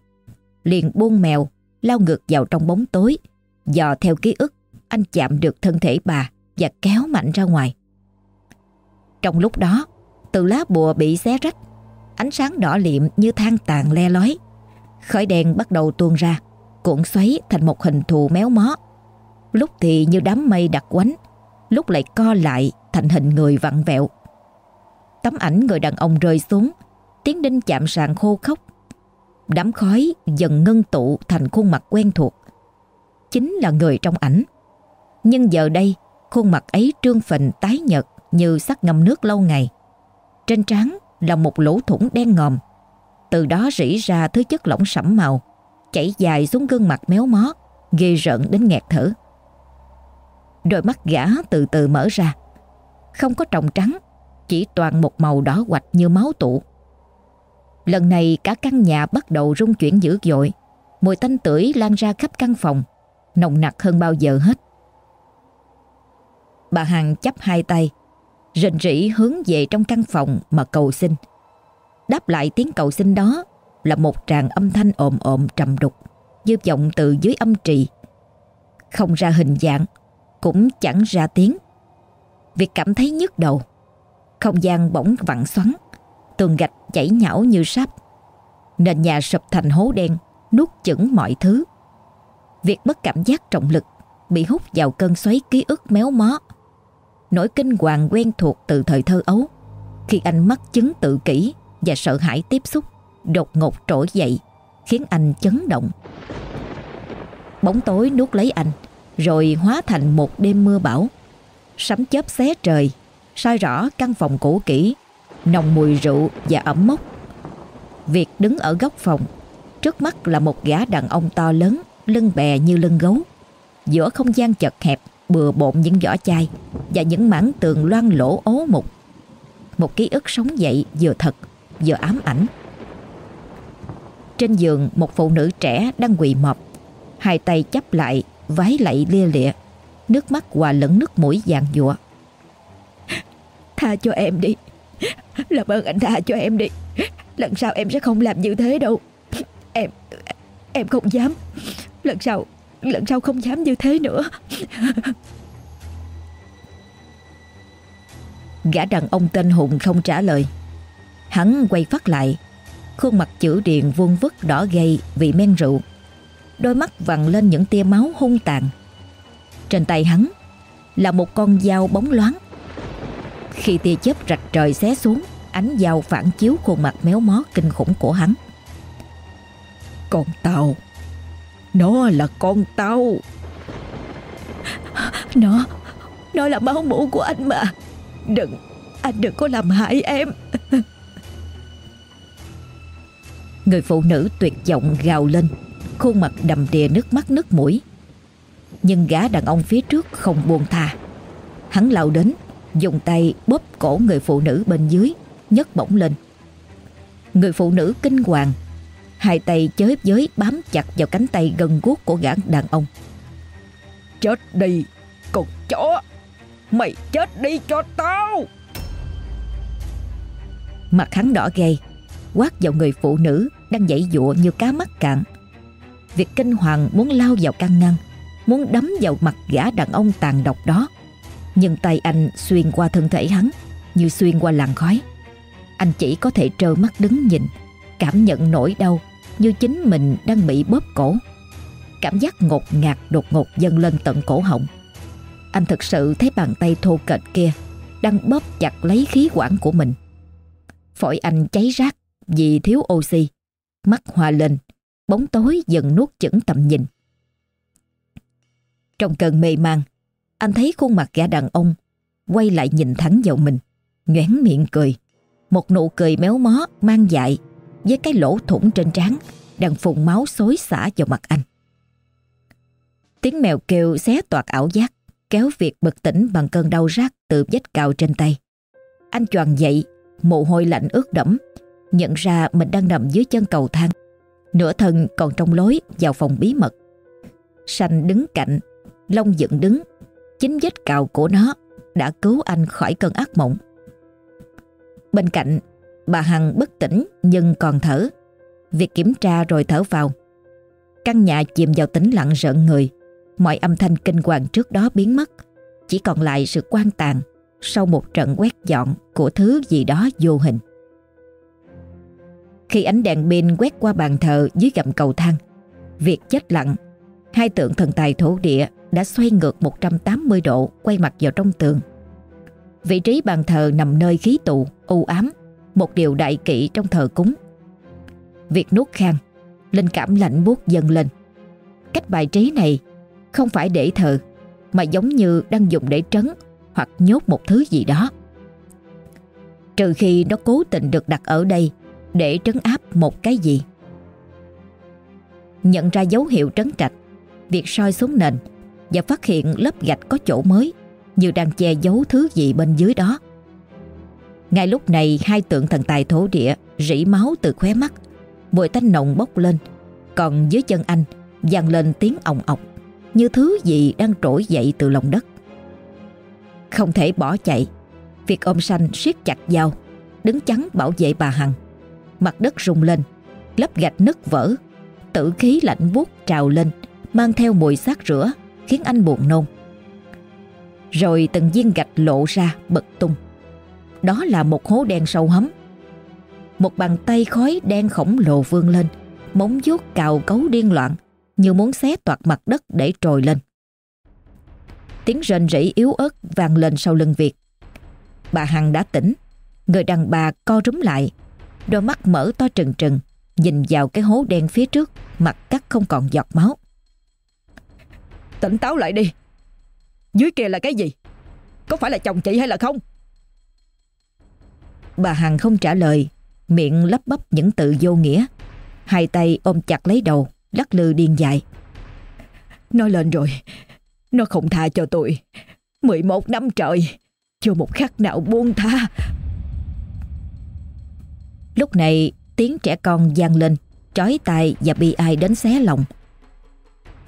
Liền buông mèo, lao ngược vào trong bóng tối. Dò theo ký ức, anh chạm được thân thể bà và kéo mạnh ra ngoài. Trong lúc đó, từ lá bùa bị xé rách, Ánh sáng đỏ liệm như than tàn le lói. Khói đen bắt đầu tuôn ra, cuộn xoáy thành một hình thù méo mó. Lúc thì như đám mây đặc quánh, lúc lại co lại thành hình người vặn vẹo. Tấm ảnh người đàn ông rơi xuống, tiếng đinh chạm sàn khô khốc. Đám khói dần ngân tụ thành khuôn mặt quen thuộc. Chính là người trong ảnh. Nhưng giờ đây, khuôn mặt ấy trương phình tái nhợt như sắc ngâm nước lâu ngày. Trên trán là một lỗ thủng đen ngòm. Từ đó rỉ ra thứ chất lỏng sẫm màu, chảy dài xuống gương mặt méo mó, ghê rợn đến nghẹt thở. Đôi mắt gã từ từ mở ra. Không có tròng trắng, chỉ toàn một màu đỏ quạch như máu tụ. Lần này cả căn nhà bắt đầu rung chuyển dữ dội. Mùi tanh tưởi lan ra khắp căn phòng, nồng nặc hơn bao giờ hết. Bà Hằng chắp hai tay, rình rỉ hướng về trong căn phòng mà cầu xin. Đáp lại tiếng cầu xin đó là một tràng âm thanh ồm ồm trầm đục, như vọng từ dưới âm trì. Không ra hình dạng, cũng chẳng ra tiếng. Việc cảm thấy nhức đầu, không gian bỗng vặn xoắn, tường gạch chảy nhão như sáp. Nền nhà sụp thành hố đen, nuốt chửng mọi thứ. Việc mất cảm giác trọng lực, bị hút vào cơn xoáy ký ức méo mó. Nỗi kinh hoàng quen thuộc từ thời thơ ấu, khi anh mắc chứng tự kỷ và sợ hãi tiếp xúc, đột ngột trỗi dậy, khiến anh chấn động. Bóng tối nuốt lấy anh, rồi hóa thành một đêm mưa bão. Sấm chớp xé trời, soi rõ căn phòng cũ kỹ, nồng mùi rượu và ẩm mốc. Việc đứng ở góc phòng, trước mắt là một gã đàn ông to lớn, lưng bè như lưng gấu. Giữa không gian chật hẹp, bừa bộn những vỏ chai và những mảng tường loang lỗ ố mục. Một ký ức sống dậy vừa thật, vừa ám ảnh. Trên giường một phụ nữ trẻ đang quỳ mọp, hai tay chắp lại, vái lạy lia lịa, nước mắt hòa lẫn nước mũi vàng dụa. Tha cho em đi, làm ơn anh tha cho em đi, lần sau em sẽ không làm như thế đâu. Em, em không dám, lần sau, lần sau không dám như thế nữa. Gã đàn ông tên Hùng không trả lời. Hắn quay phát lại. Khuôn mặt chữ điền vuông vức đỏ gay vì men rượu. Đôi mắt vằn lên những tia máu hung tàn. Trên tay hắn Là một con dao bóng loáng. Khi tia chớp rạch trời xé xuống Ánh dao phản chiếu khuôn mặt méo mó kinh khủng của hắn. Con tàu. Nó là con tàu. Nó Nó là máu mũ của anh mà. Đừng Anh đừng có làm hại em. Người phụ nữ tuyệt vọng gào lên. Khuôn mặt đầm đìa nước mắt nước mũi. Nhưng gã đàn ông phía trước không buông tha. Hắn lao đến Dùng tay bóp cổ người phụ nữ bên dưới nhấc bổng lên. Người phụ nữ kinh hoàng Hai tay chới giới bám chặt vào cánh tay gần guốc của gã đàn ông. Chết đi Con chó! Mày chết đi cho tao! Mặt hắn đỏ gay Quát vào người phụ nữ Đang dãy dụa như cá mắc cạn. Việc kinh hoàng muốn lao vào căn ngăn Muốn đấm vào mặt gã đàn ông tàn độc đó nhưng tay anh xuyên qua thân thể hắn Như xuyên qua làn khói Anh chỉ có thể trơ mắt đứng nhìn Cảm nhận nỗi đau Như chính mình đang bị bóp cổ Cảm giác ngột ngạt đột ngột dâng lên tận cổ họng anh thật sự thấy bàn tay thô kệch kia đang bóp chặt lấy khí quản của mình. Phổi anh cháy rát vì thiếu oxy, mắt hòa lên, bóng tối dần nuốt chửng tầm nhìn. Trong cơn mê mang anh thấy khuôn mặt gã đàn ông quay lại nhìn thẳng vào mình, nhoẻn miệng cười. Một nụ cười méo mó, mang dại với cái lỗ thủng trên trán đang phun máu xối xả vào mặt anh. Tiếng mèo kêu xé toạc ảo giác kéo việc bực tỉnh bằng cơn đau rát từ vết cào trên tay. Anh choàng dậy, mồ hôi lạnh ướt đẫm, nhận ra mình đang nằm dưới chân cầu thang. Nửa thân còn trong lối vào phòng bí mật. Sanh đứng cạnh, long dựng đứng, chính vết cào của nó đã cứu anh khỏi cơn ác mộng. Bên cạnh, bà Hằng bất tỉnh nhưng còn thở. Việc kiểm tra rồi thở vào. Căn nhà chìm vào tĩnh lặng rợn người. Mọi âm thanh kinh hoàng trước đó biến mất Chỉ còn lại sự quan tàn Sau một trận quét dọn Của thứ gì đó vô hình Khi ánh đèn pin quét qua bàn thờ dưới gầm cầu thang, Việc chết lặng, hai tượng thần tài thổ địa đã xoay ngược 180 độ quay mặt vào trong tường. Vị trí bàn thờ nằm nơi khí tụ, u ám, một điều đại kỵ trong thờ cúng. Việc nuốt khang, linh cảm lạnh buốt dần lên. Cách bài trí này không phải để thờ, mà giống như đang dùng để trấn hoặc nhốt một thứ gì đó. Trừ khi nó cố tình được đặt ở đây để trấn áp một cái gì. Nhận ra dấu hiệu trấn trạch, việc soi xuống nền và phát hiện lớp gạch có chỗ mới như đang che giấu thứ gì bên dưới đó. Ngay lúc này hai tượng thần tài thổ địa rỉ máu từ khóe mắt, mùi tanh nồng bốc lên, còn dưới chân anh vang lên tiếng ồng ọc như thứ gì đang trỗi dậy từ lòng đất. Không thể bỏ chạy, việc ôm xanh siết chặt dao, đứng chắn bảo vệ bà Hằng. Mặt đất rung lên, lớp gạch nứt vỡ, tử khí lạnh buốt trào lên, mang theo mùi xác rửa, khiến anh buồn nôn. Rồi từng viên gạch lộ ra bật tung. Đó là một hố đen sâu hấm. Một bàn tay khói đen khổng lồ vươn lên, móng vuốt cào cấu điên loạn, như muốn xé toạc mặt đất để trồi lên. Tiếng rên rỉ yếu ớt vang lên sau lưng Việt. Bà Hằng đã tỉnh, người đàn bà co rúm lại, đôi mắt mở to trừng trừng, nhìn vào cái hố đen phía trước, mặt cắt không còn giọt máu. Tỉnh táo lại đi, dưới kia là cái gì? Có phải là chồng chị hay là không? Bà Hằng không trả lời, miệng lấp bắp những từ vô nghĩa. Hai tay ôm chặt lấy đầu, lắc lư điên dại. Nó lên rồi, nó không tha cho tôi. 11 năm trời, chưa một khắc nào buông tha. Lúc này tiếng trẻ con gian lên, chói tai và bi ai đến xé lòng.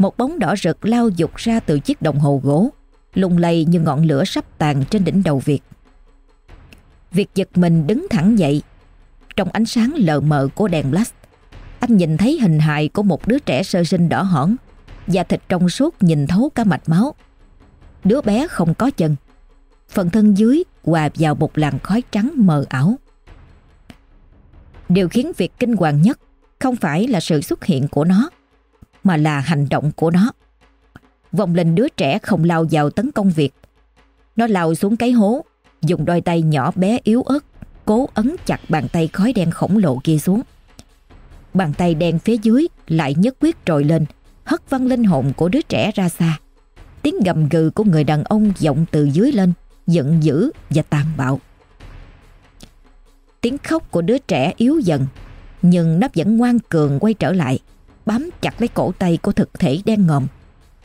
Một bóng đỏ rực lao dục ra từ chiếc đồng hồ gỗ, lung lay như ngọn lửa sắp tàn trên đỉnh đầu Việt. Việt giật mình đứng thẳng dậy. Trong ánh sáng lờ mờ của đèn flash, anh nhìn thấy hình hài của một đứa trẻ sơ sinh đỏ hỏn, da thịt trong suốt nhìn thấu cả mạch máu. Đứa bé không có chân, phần thân dưới hòa vào một làn khói trắng mờ ảo. Điều khiến Việt kinh hoàng nhất không phải là sự xuất hiện của nó, mà là hành động của nó. Vòng lên đứa trẻ không lao vào tấn công Việt. Nó lao xuống cái hố, dùng đôi tay nhỏ bé yếu ớt, cố ấn chặt bàn tay khói đen khổng lồ kia xuống. Bàn tay đen phía dưới lại nhất quyết trồi lên, hất văng linh hồn của đứa trẻ ra xa. Tiếng gầm gừ của người đàn ông vọng từ dưới lên, giận dữ và tàn bạo. Tiếng khóc của đứa trẻ yếu dần, nhưng nó vẫn ngoan cường quay trở lại, bám chặt lấy cổ tay của thực thể đen ngòm,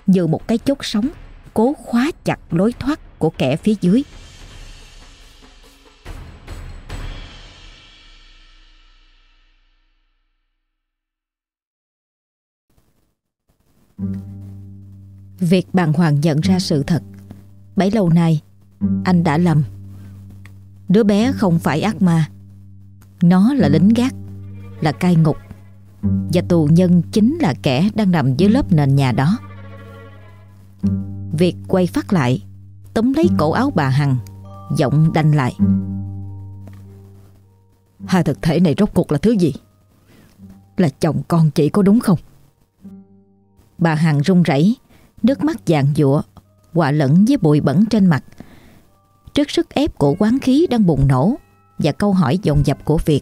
như một cái chốt sống cố khóa chặt lối thoát của kẻ phía dưới. Việc bàng hoàng nhận ra sự thật. Bấy lâu nay Anh đã lầm. Đứa bé không phải ác ma. Nó là lính gác Là cai ngục. Và tù nhân chính là kẻ đang nằm dưới lớp nền nhà đó. Việc quay phát lại Túm lấy cổ áo bà Hằng, Giọng đanh lại. Hai thực thể này rốt cuộc là thứ gì? Là chồng con chị có đúng không? Bà Hằng run rẩy, Nước mắt dạng dụa Hòa lẫn với bụi bẩn trên mặt. Trước sức ép của quán khí đang bùng nổ Và câu hỏi dồn dập của Việt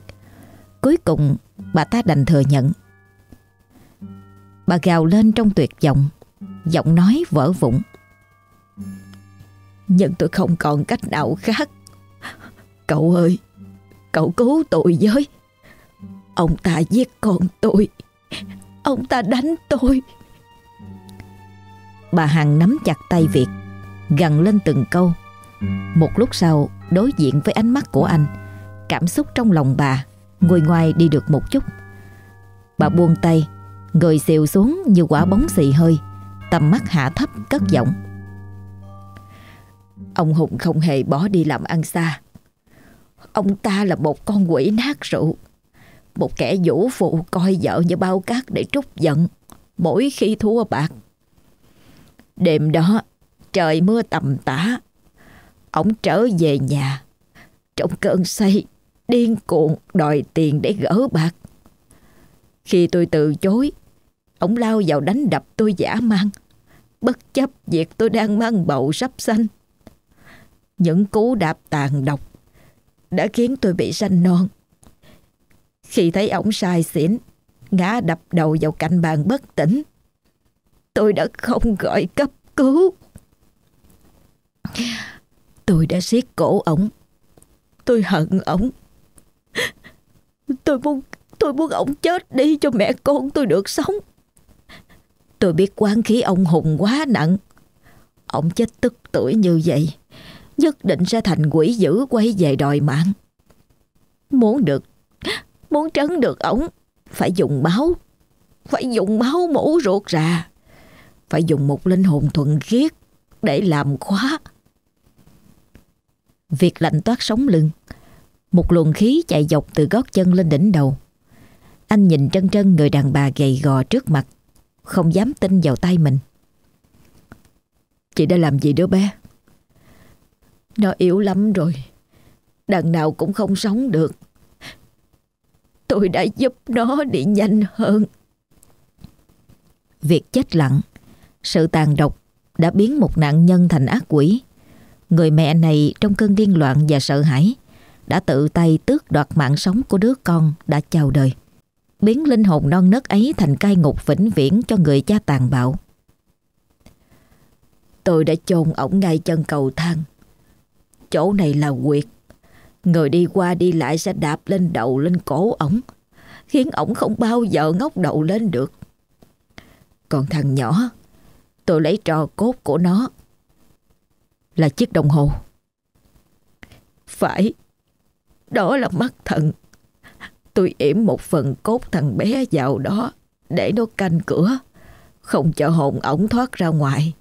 Cuối cùng bà ta đành thừa nhận. Bà gào lên trong tuyệt vọng, Giọng nói vỡ vụn. Nhưng tôi không còn cách nào khác. Cậu ơi, Cậu cứu tôi với. Ông ta giết con tôi. Ông ta đánh tôi. Bà Hằng nắm chặt tay Việt, Gằn lên từng câu. Một lúc sau, đối diện với ánh mắt của anh, Cảm xúc trong lòng bà Ngồi ngoài đi được một chút. Bà buông tay, Người xìu xuống như quả bóng xì hơi, Tầm mắt hạ thấp, cất giọng. Ông Hùng không hề bỏ đi làm ăn xa. Ông ta là một con quỷ nát rượu. Một kẻ vũ phụ coi vợ như bao cát để trút giận, Mỗi khi thua bạc. Đêm đó, trời mưa tầm tã. Ông trở về nhà. Trong cơn say Điên cuộn đòi tiền để gỡ bạc Khi tôi từ chối, ông lao vào đánh đập tôi giả mang, bất chấp việc tôi đang mang bầu sắp sanh. Những cú đạp tàn độc đã khiến tôi bị sanh non. Khi thấy ông sai xỉn, ngã đập đầu vào cạnh bàn bất tỉnh, tôi đã không gọi cấp cứu. Tôi đã siết cổ ổng. Tôi hận ổng. Tôi muốn tôi muốn ông chết đi cho mẹ con tôi được sống. Tôi biết quán khí ông hùng quá nặng. Ông chết tức tuổi như vậy, nhất định sẽ thành quỷ dữ quay về đòi mạng. Muốn được, muốn trấn được ổng, phải dùng máu, phải dùng máu mổ ruột ra, phải dùng một linh hồn thuần khiết để làm khóa. Việc lạnh toát sống lưng, một luồng khí chạy dọc từ gót chân lên đỉnh đầu. Anh nhìn trân trân người đàn bà gầy gò trước mặt, không dám tin vào tay mình. Chị đã làm gì đứa bé? Nó yếu lắm rồi, đằng nào cũng không sống được. Tôi đã giúp nó đi nhanh hơn. Việc chết lặng, sự tàn độc đã biến một nạn nhân thành ác quỷ. Người mẹ này trong cơn điên loạn và sợ hãi đã tự tay tước đoạt mạng sống của đứa con đã chào đời. Biến linh hồn non nớt ấy thành cai ngục vĩnh viễn cho người cha tàn bạo. Tôi đã chôn ổng ngay chân cầu thang. Chỗ này là quyệt. Người đi qua đi lại sẽ đạp lên đầu lên cổ ổng, khiến ổng không bao giờ ngóc đầu lên được. Còn thằng nhỏ, tôi lấy trò cốt của nó là chiếc đồng hồ. Phải, đó là mắt thần. Tôi yểm một phần cốt thằng bé vào đó để nó canh cửa, không cho hồn ổng thoát ra ngoài,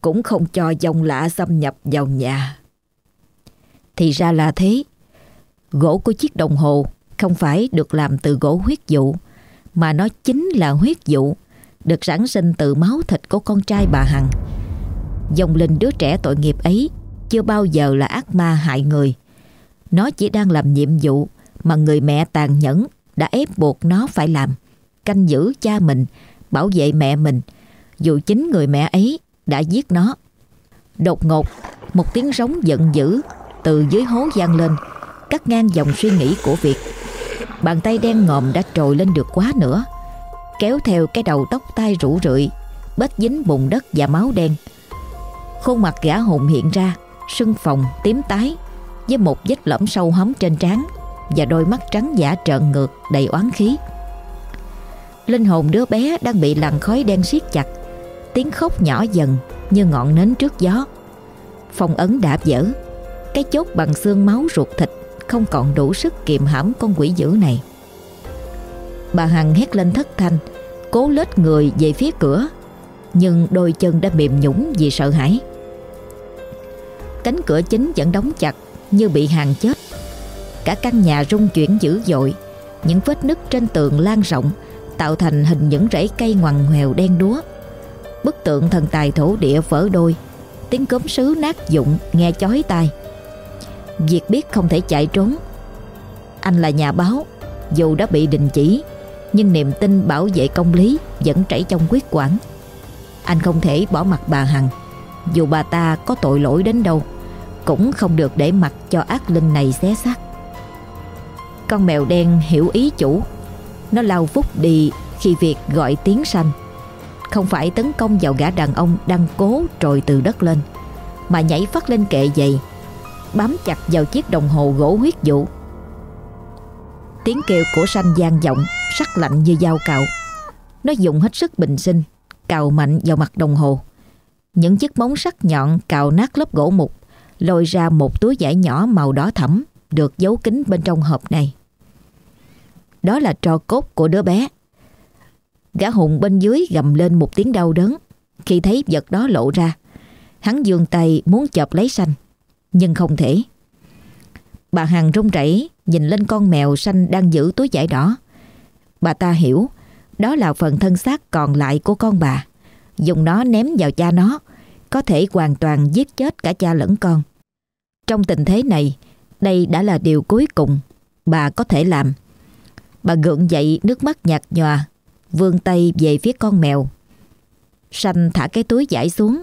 cũng không cho dòng lạ xâm nhập vào nhà. Thì ra là thế. Gỗ của chiếc đồng hồ không phải được làm từ gỗ huyết dụ, mà nó chính là huyết dụ, được sản sinh từ máu thịt của con trai bà Hằng. Dòng linh đứa trẻ tội nghiệp ấy chưa bao giờ là ác ma hại người. Nó chỉ đang làm nhiệm vụ mà người mẹ tàn nhẫn đã ép buộc nó phải làm, canh giữ cha mình, bảo vệ mẹ mình, dù chính người mẹ ấy đã giết nó. Đột ngột, một tiếng rống giận dữ từ dưới hố gian lên, cắt ngang dòng suy nghĩ của Việt. Bàn tay đen ngòm đã trồi lên được quá nữa, kéo theo cái đầu tóc tai rủ rượi, bết dính bùn đất và máu đen. Khuôn mặt gã hùng hiện ra, sưng phồng, tím tái, với một vết lõm sâu hóm trên trán và đôi mắt trắng giả trợn ngược đầy oán khí. Linh hồn đứa bé đang bị làn khói đen siết chặt, tiếng khóc nhỏ dần như ngọn nến trước gió. Phong ấn đã vỡ cái chốt bằng xương máu ruột thịt không còn đủ sức kiềm hãm con quỷ dữ này. Bà Hằng hét lên thất thanh, cố lết người về phía cửa, nhưng đôi chân đã mềm nhũng vì sợ hãi. Cánh cửa chính vẫn đóng chặt như bị hàng chết. Cả căn nhà rung chuyển dữ dội, những vết nứt trên tường lan rộng tạo thành hình những rễ cây ngoằn ngoèo đen đúa. Bức tượng thần tài thổ địa vỡ đôi, tiếng cốm sứ nát dụng nghe chói tai. Việc biết không thể chạy trốn. Anh là nhà báo, dù đã bị đình chỉ, nhưng niềm tin bảo vệ công lý vẫn chảy trong quyết quản. Anh không thể bỏ mặt bà Hằng, dù bà ta có tội lỗi đến đâu, cũng không được để mặc cho ác linh này xé xác. Con mèo đen hiểu ý chủ, nó lao vút đi khi việc gọi tiếng sanh, Không phải tấn công vào gã đàn ông đang cố trồi từ đất lên, mà nhảy phát lên kệ giày, bám chặt vào chiếc đồng hồ gỗ huyết dụ. Tiếng kêu của sanh gian vọng, sắc lạnh như dao cạo. Nó dùng hết sức bình sinh, cào mạnh vào mặt đồng hồ. Những chiếc móng sắc nhọn cào nát lớp gỗ mục, lôi ra một túi vải nhỏ màu đỏ thẫm được giấu kín bên trong hộp này. Đó là trò cốt của đứa bé. Gã hùng bên dưới gầm lên một tiếng đau đớn khi thấy vật đó lộ ra. Hắn dương tay muốn chộp lấy xanh, nhưng không thể. Bà Hằng run rẩy nhìn lên con mèo xanh đang giữ túi vải đỏ. Bà ta hiểu đó là phần thân xác còn lại của con bà. Dùng nó ném vào cha nó, có thể hoàn toàn giết chết cả cha lẫn con. Trong tình thế này, đây đã là điều cuối cùng bà có thể làm. Bà gượng dậy nước mắt nhạt nhòa Vươn tay về phía con mèo Sanh thả cái túi giải xuống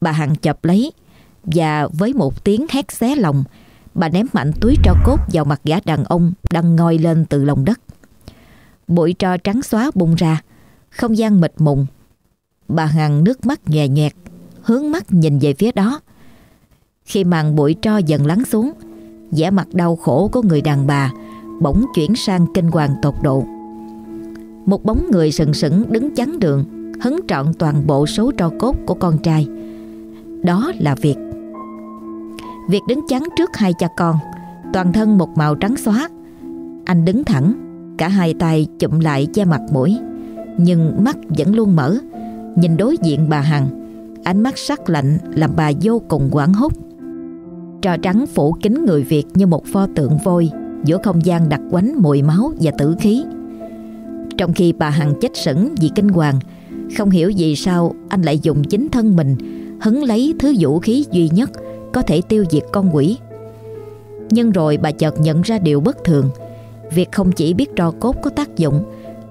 Bà Hằng chập lấy Và với một tiếng hét xé lòng Bà ném mạnh túi tro cốt vào mặt gã đàn ông Đang ngoi lên từ lòng đất Bụi tro trắng xóa bung ra Không gian mịt mùng Bà Hằng nước mắt nhòe nhẹt Hướng mắt nhìn về phía đó. Khi màn bụi tro dần lắng xuống, vẻ mặt đau khổ của người đàn bà Bỗng chuyển sang kinh hoàng tột độ. Một bóng người sừng sững đứng chắn đường, Hấn trọn toàn bộ số tro cốt của con trai. Đó là Việt. Việt đứng chắn trước hai cha con, Toàn thân một màu trắng xóa. Anh đứng thẳng, Cả hai tay chụm lại che mặt mũi, Nhưng mắt vẫn luôn mở, Nhìn đối diện bà Hằng. Ánh mắt sắc lạnh làm bà vô cùng quảng hốt. Trò trắng phủ kín người Việt như một pho tượng vôi, Giữa không gian đặc quánh mùi máu và tử khí. Trong khi bà Hằng chết sững vì kinh hoàng, Không hiểu vì sao anh lại dùng chính thân mình Hứng lấy thứ vũ khí duy nhất Có thể tiêu diệt con quỷ. Nhưng rồi bà chợt nhận ra điều bất thường. Việc không chỉ biết trò cốt có tác dụng,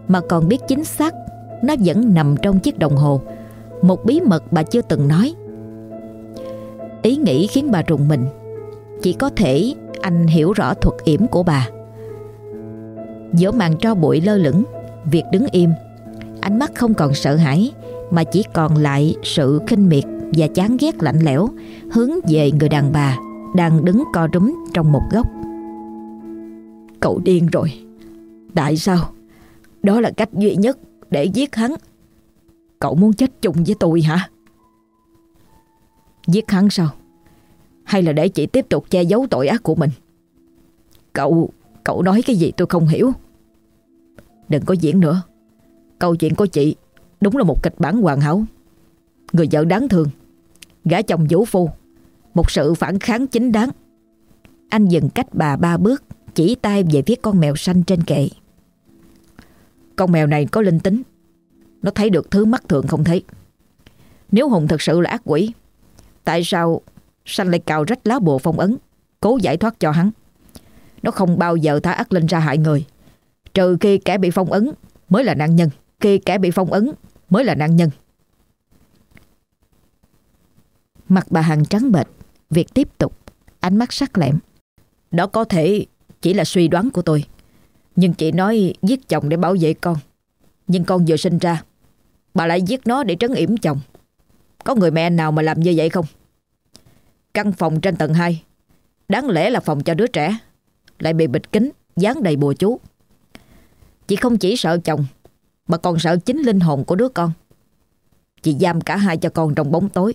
Mà còn biết chính xác, Nó vẫn nằm trong chiếc đồng hồ một bí mật bà chưa từng nói. Ý nghĩ khiến bà rùng mình. Chỉ có thể anh hiểu rõ thuật yểm của bà. Giữa màn tro bụi lơ lửng Việc đứng im. Ánh mắt không còn sợ hãi, Mà chỉ còn lại sự khinh miệt Và chán ghét lạnh lẽo, Hướng về người đàn bà Đang đứng co rúm trong một góc. Cậu điên rồi. Tại sao? Đó là cách duy nhất để giết hắn. Cậu muốn chết chung với tôi hả? Giết hắn sao? Hay là để chị tiếp tục che giấu tội ác của mình? Cậu Cậu nói cái gì tôi không hiểu. Đừng có diễn nữa. Câu chuyện của chị Đúng là một kịch bản hoàn hảo. Người vợ đáng thương Gã chồng vũ phu, Một sự phản kháng chính đáng. Anh dừng cách bà ba bước, Chỉ tay về phía con mèo xanh trên kệ. Con mèo này có linh tính nó thấy được thứ mắt thường không thấy. Nếu Hùng thật sự là ác quỷ, Tại sao Sanh lại cào rách lá bùa phong ấn, Cố giải thoát cho hắn? Nó không bao giờ thả ác linh ra hại người. Trừ khi kẻ bị phong ấn Mới là nạn nhân, Khi kẻ bị phong ấn mới là nạn nhân. Mặt bà Hằng trắng bệch, Việc tiếp tục, Ánh mắt sắc lẹm. Đó có thể chỉ là suy đoán của tôi, Nhưng chị nói giết chồng để bảo vệ con. Nhưng con vừa sinh ra Bà lại giết nó để trấn yểm chồng. Có người mẹ nào mà làm như vậy không? Căn phòng trên tầng 2 Đáng lẽ là phòng cho đứa trẻ. Lại bị bịt kính Dán đầy bùa chú. Chị không chỉ sợ chồng, Mà còn sợ chính linh hồn của đứa con. Chị giam cả hai cho con trong bóng tối.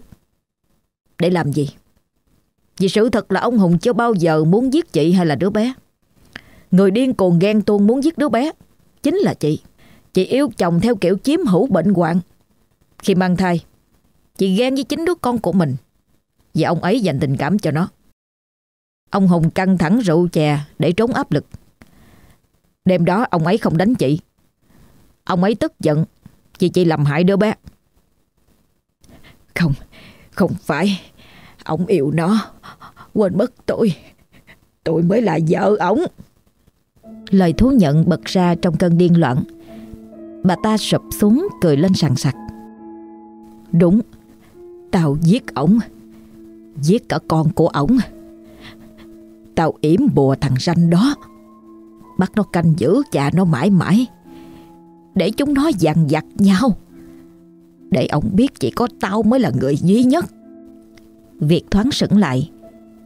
Để làm gì? Vì sự thật là ông Hùng chưa bao giờ muốn giết chị hay là đứa bé. Người điên cuồng ghen tuông muốn giết đứa bé Chính là chị. Chị yêu chồng theo kiểu chiếm hữu bệnh hoạn. Khi mang thai, Chị ghen với chính đứa con của mình. Vì ông ấy dành tình cảm cho nó. Ông Hùng căng thẳng rượu chè Để trốn áp lực. Đêm đó, ông ấy không đánh chị. Ông ấy tức giận Vì chị làm hại đứa bé. Không Không phải. Ông yêu nó. Quên mất tôi. Tôi mới là vợ ổng Lời thú nhận bật ra trong cơn điên loạn. Bà ta sụp xuống cười lên sằng sặc. Đúng, Tao giết ổng, Giết cả con của ổng. Tao yểm bùa thằng ranh đó. Bắt nó canh giữ cha nó mãi mãi. Để chúng nó dằn vặt nhau. Để ổng biết chỉ có tao mới là người duy nhất. Việc thoáng sững lại,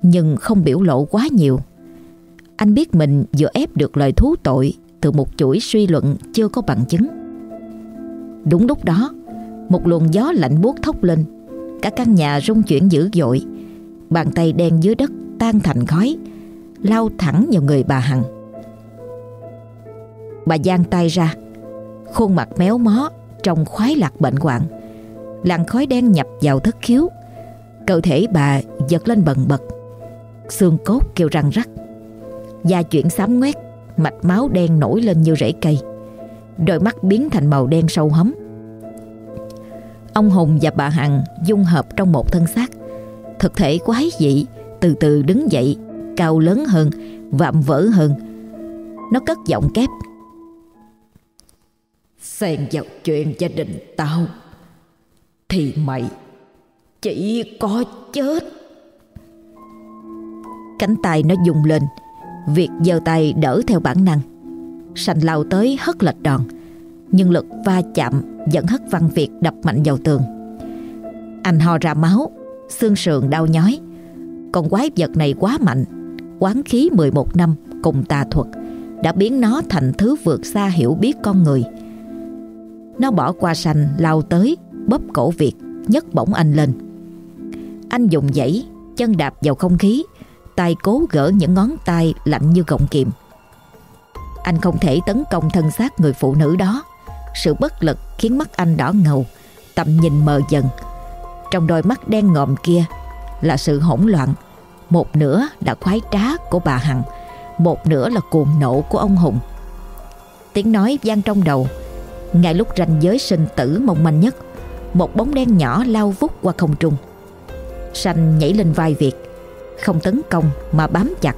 Nhưng không biểu lộ quá nhiều. Anh biết mình vừa ép được lời thú tội Từ một chuỗi suy luận chưa có bằng chứng. Đúng lúc đó, Một luồng gió lạnh buốt thốc lên. Cả căn nhà rung chuyển dữ dội. Bàn tay đen dưới đất tan thành khói, Lao thẳng vào người bà Hằng. Bà giang tay ra, Khuôn mặt méo mó Trong khoái lạc bệnh hoạn. Làn khói đen nhập vào thất khiếu. Cơ thể bà giật lên bần bật. Xương cốt kêu răng rắc. Da chuyển xám ngoét, Mạch máu đen nổi lên như rễ cây. Đôi mắt biến thành màu đen sâu hấm Ông Hùng và bà Hằng dung hợp trong một thân xác. Thực thể quái dị Từ từ đứng dậy Cao lớn hơn Vạm vỡ hơn. Nó cất giọng kép. Xen vào chuyện gia đình tao Thì mày chỉ có chết. Cánh tay nó dùng lên Việc giơ tay đỡ theo bản năng Sành lao tới hất lệch đòn. Nhưng lực va chạm dẫn hất văn Việt đập mạnh vào tường. Anh ho ra máu, Xương sườn đau nhói. Con quái vật này quá mạnh, Quán khí 11 năm cùng tà thuật, Đã biến nó thành thứ vượt xa hiểu biết con người. Nó bỏ qua sành lao tới, Bóp cổ Việt, nhấc bổng anh lên. Anh dùng dãy, Chân đạp vào không khí, tay cố gỡ những ngón tay lạnh như gọng kiềm. Anh không thể tấn công thân xác người phụ nữ đó. Sự bất lực khiến mắt anh đỏ ngầu, tầm nhìn mờ dần. Trong đôi mắt đen ngòm kia là sự hỗn loạn. Một nửa là khoái trá của bà Hằng, một nửa là cuồng nộ của ông Hùng. Tiếng nói vang trong đầu. Ngay lúc ranh giới sinh tử mong manh nhất, một bóng đen nhỏ lao vút qua không trung. Sanh nhảy lên vai Việt không tấn công mà bám chặt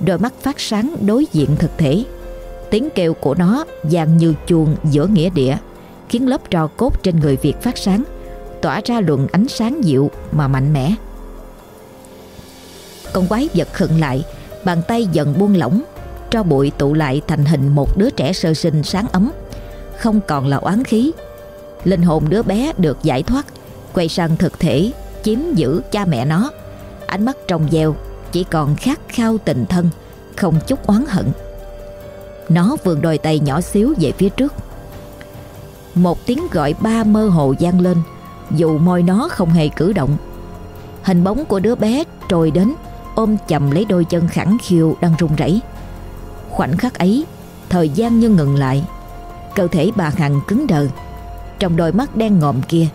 Đôi mắt phát sáng đối diện thực thể Tiếng kêu của nó vang như chuông giữa nghĩa địa, Khiến lớp trò cốt trên người Việt phát sáng, Tỏa ra luồng ánh sáng dịu mà mạnh mẽ. Con quái vật khựng lại, Bàn tay dần buông lỏng Cho bụi tụ lại thành hình một đứa trẻ sơ sinh sáng ấm. Không còn là oán khí, Linh hồn đứa bé được giải thoát, Quay sang thực thể, Chiếm giữ cha mẹ nó. Ánh mắt trong veo Chỉ còn khát khao tình thân, Không chút oán hận. Nó vươn đôi tay nhỏ xíu về phía trước. Một tiếng gọi ba mơ hồ gian lên, Dù môi nó không hề cử động. Hình bóng của đứa bé trồi đến, Ôm chầm lấy đôi chân khẳng khiu đang run rẩy. Khoảnh khắc ấy, Thời gian như ngừng lại. Cơ thể bà Hằng cứng đờ, Trong đôi mắt đen ngòm kia,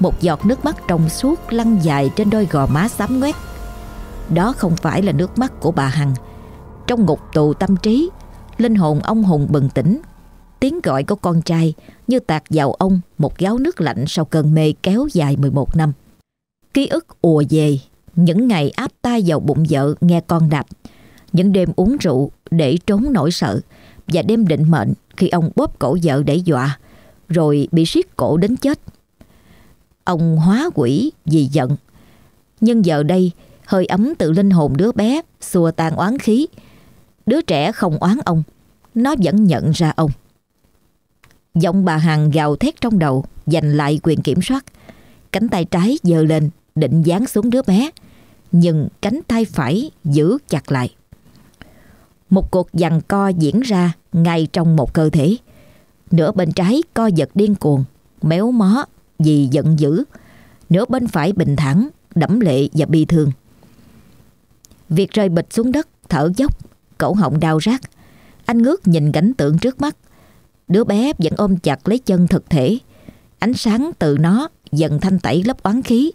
Một giọt nước mắt trong suốt lăn dài trên đôi gò má xám ngoét. Đó không phải là nước mắt của bà Hằng. Trong ngục tù tâm trí Linh hồn ông Hùng bừng tỉnh. Tiếng gọi của con trai Như tạt vào ông Một gáo nước lạnh sau cơn mê kéo dài 11 năm. Ký ức ùa về, Những ngày áp tay vào bụng vợ Nghe con đạp, Những đêm uống rượu để trốn nỗi sợ Và đêm định mệnh Khi ông bóp cổ vợ để dọa, Rồi bị siết cổ đến chết. Ông hóa quỷ vì giận. Nhưng giờ đây, Hơi ấm từ linh hồn đứa bé xua tan oán khí. Đứa trẻ không oán ông, nó vẫn nhận ra ông. Giọng bà Hằng gào thét trong đầu, giành lại quyền kiểm soát. Cánh tay trái giơ lên, định dán xuống đứa bé, nhưng cánh tay phải giữ chặt lại. Một cuộc giằng co diễn ra ngay trong một cơ thể. Nửa bên trái co giật điên cuồng, méo mó vì giận dữ. Nửa bên phải bình thản, đẫm lệ và bi thương. Việc rơi bịch xuống đất, thở dốc, cổ họng đau rát. Anh ngước nhìn cảnh tượng trước mắt. Đứa bé vẫn ôm chặt lấy chân thực thể. Ánh sáng từ nó dần thanh tẩy lớp oán khí.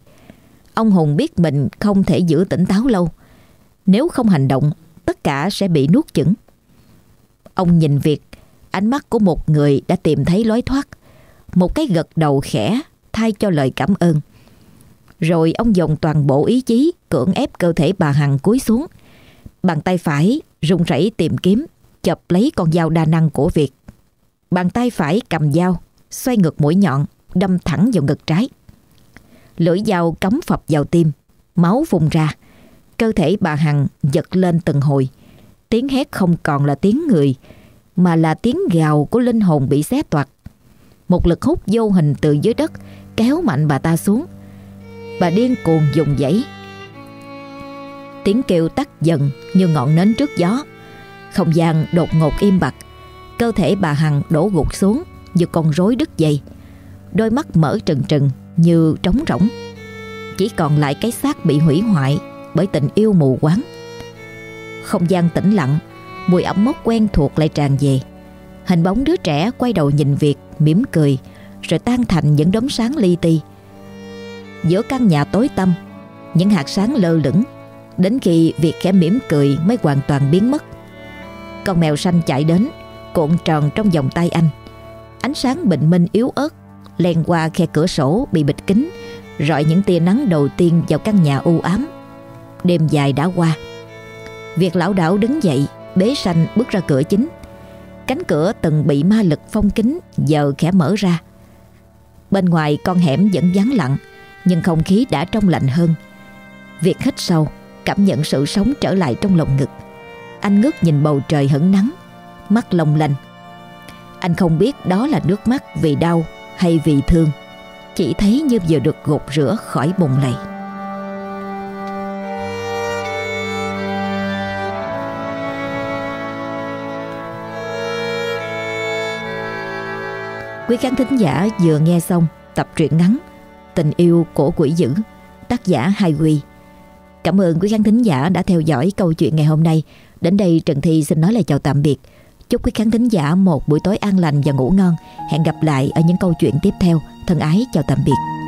Ông Hùng biết mình không thể giữ tỉnh táo lâu. Nếu không hành động, tất cả sẽ bị nuốt chửng. Ông nhìn Việt, ánh mắt của một người đã tìm thấy lối thoát. Một cái gật đầu khẽ thay cho lời cảm ơn. Rồi ông dùng toàn bộ ý chí cưỡng ép cơ thể bà Hằng cúi xuống. Bàn tay phải run rẩy tìm kiếm, chập lấy con dao đa năng của Việt. Bàn tay phải cầm dao, xoay ngược mũi nhọn, đâm thẳng vào ngực trái. Lưỡi dao cắm phập vào tim, máu vùng ra. Cơ thể bà Hằng giật lên từng hồi. Tiếng hét không còn là tiếng người, mà là tiếng gào của linh hồn bị xé toạc. Một lực hút vô hình từ dưới đất kéo mạnh bà ta xuống, Bà điên cuồng dùng dãy Tiếng kêu tắt dần như ngọn nến trước gió. Không gian đột ngột im bặt, Cơ thể bà Hằng đổ gục xuống như con rối đứt dây. Đôi mắt mở trừng trừng như trống rỗng. Chỉ còn lại cái xác bị hủy hoại bởi tình yêu mù quáng. Không gian tĩnh lặng, Mùi ẩm mốc quen thuộc lại tràn về. Hình bóng đứa trẻ quay đầu nhìn Việt mỉm cười, Rồi tan thành những đốm sáng li ti. Giữa căn nhà tối tăm, Những hạt sáng lơ lửng Đến khi việc khẽ mỉm cười mới hoàn toàn biến mất. Con mèo xanh chạy đến Cuộn tròn trong vòng tay anh. Ánh sáng bình minh yếu ớt Len qua khe cửa sổ bị bịt kín Rọi những tia nắng đầu tiên vào căn nhà u ám. Đêm dài đã qua. Việc lão đảo đứng dậy Bế xanh bước ra cửa chính. Cánh cửa từng bị ma lực phong kính giờ khẽ mở ra. Bên ngoài con hẻm vẫn vắng lặng, nhưng không khí đã trong lạnh hơn. Việc hít sâu, cảm nhận sự sống trở lại trong lồng ngực. Anh ngước nhìn bầu trời hững nắng, mắt long lanh. Anh không biết đó là nước mắt vì đau hay vì thương, chỉ thấy như vừa được gột rửa khỏi bùng lầy. Quý khán thính giả vừa nghe xong tập truyện ngắn Tình yêu của quỷ dữ tác giả Hai Huy. Cảm ơn quý khán thính giả đã theo dõi câu chuyện ngày hôm nay. Đến đây Trần Thi xin nói lời chào tạm biệt. Chúc quý khán thính giả một buổi tối an lành và ngủ ngon. Hẹn gặp lại ở những câu chuyện tiếp theo. Thân ái, chào tạm biệt.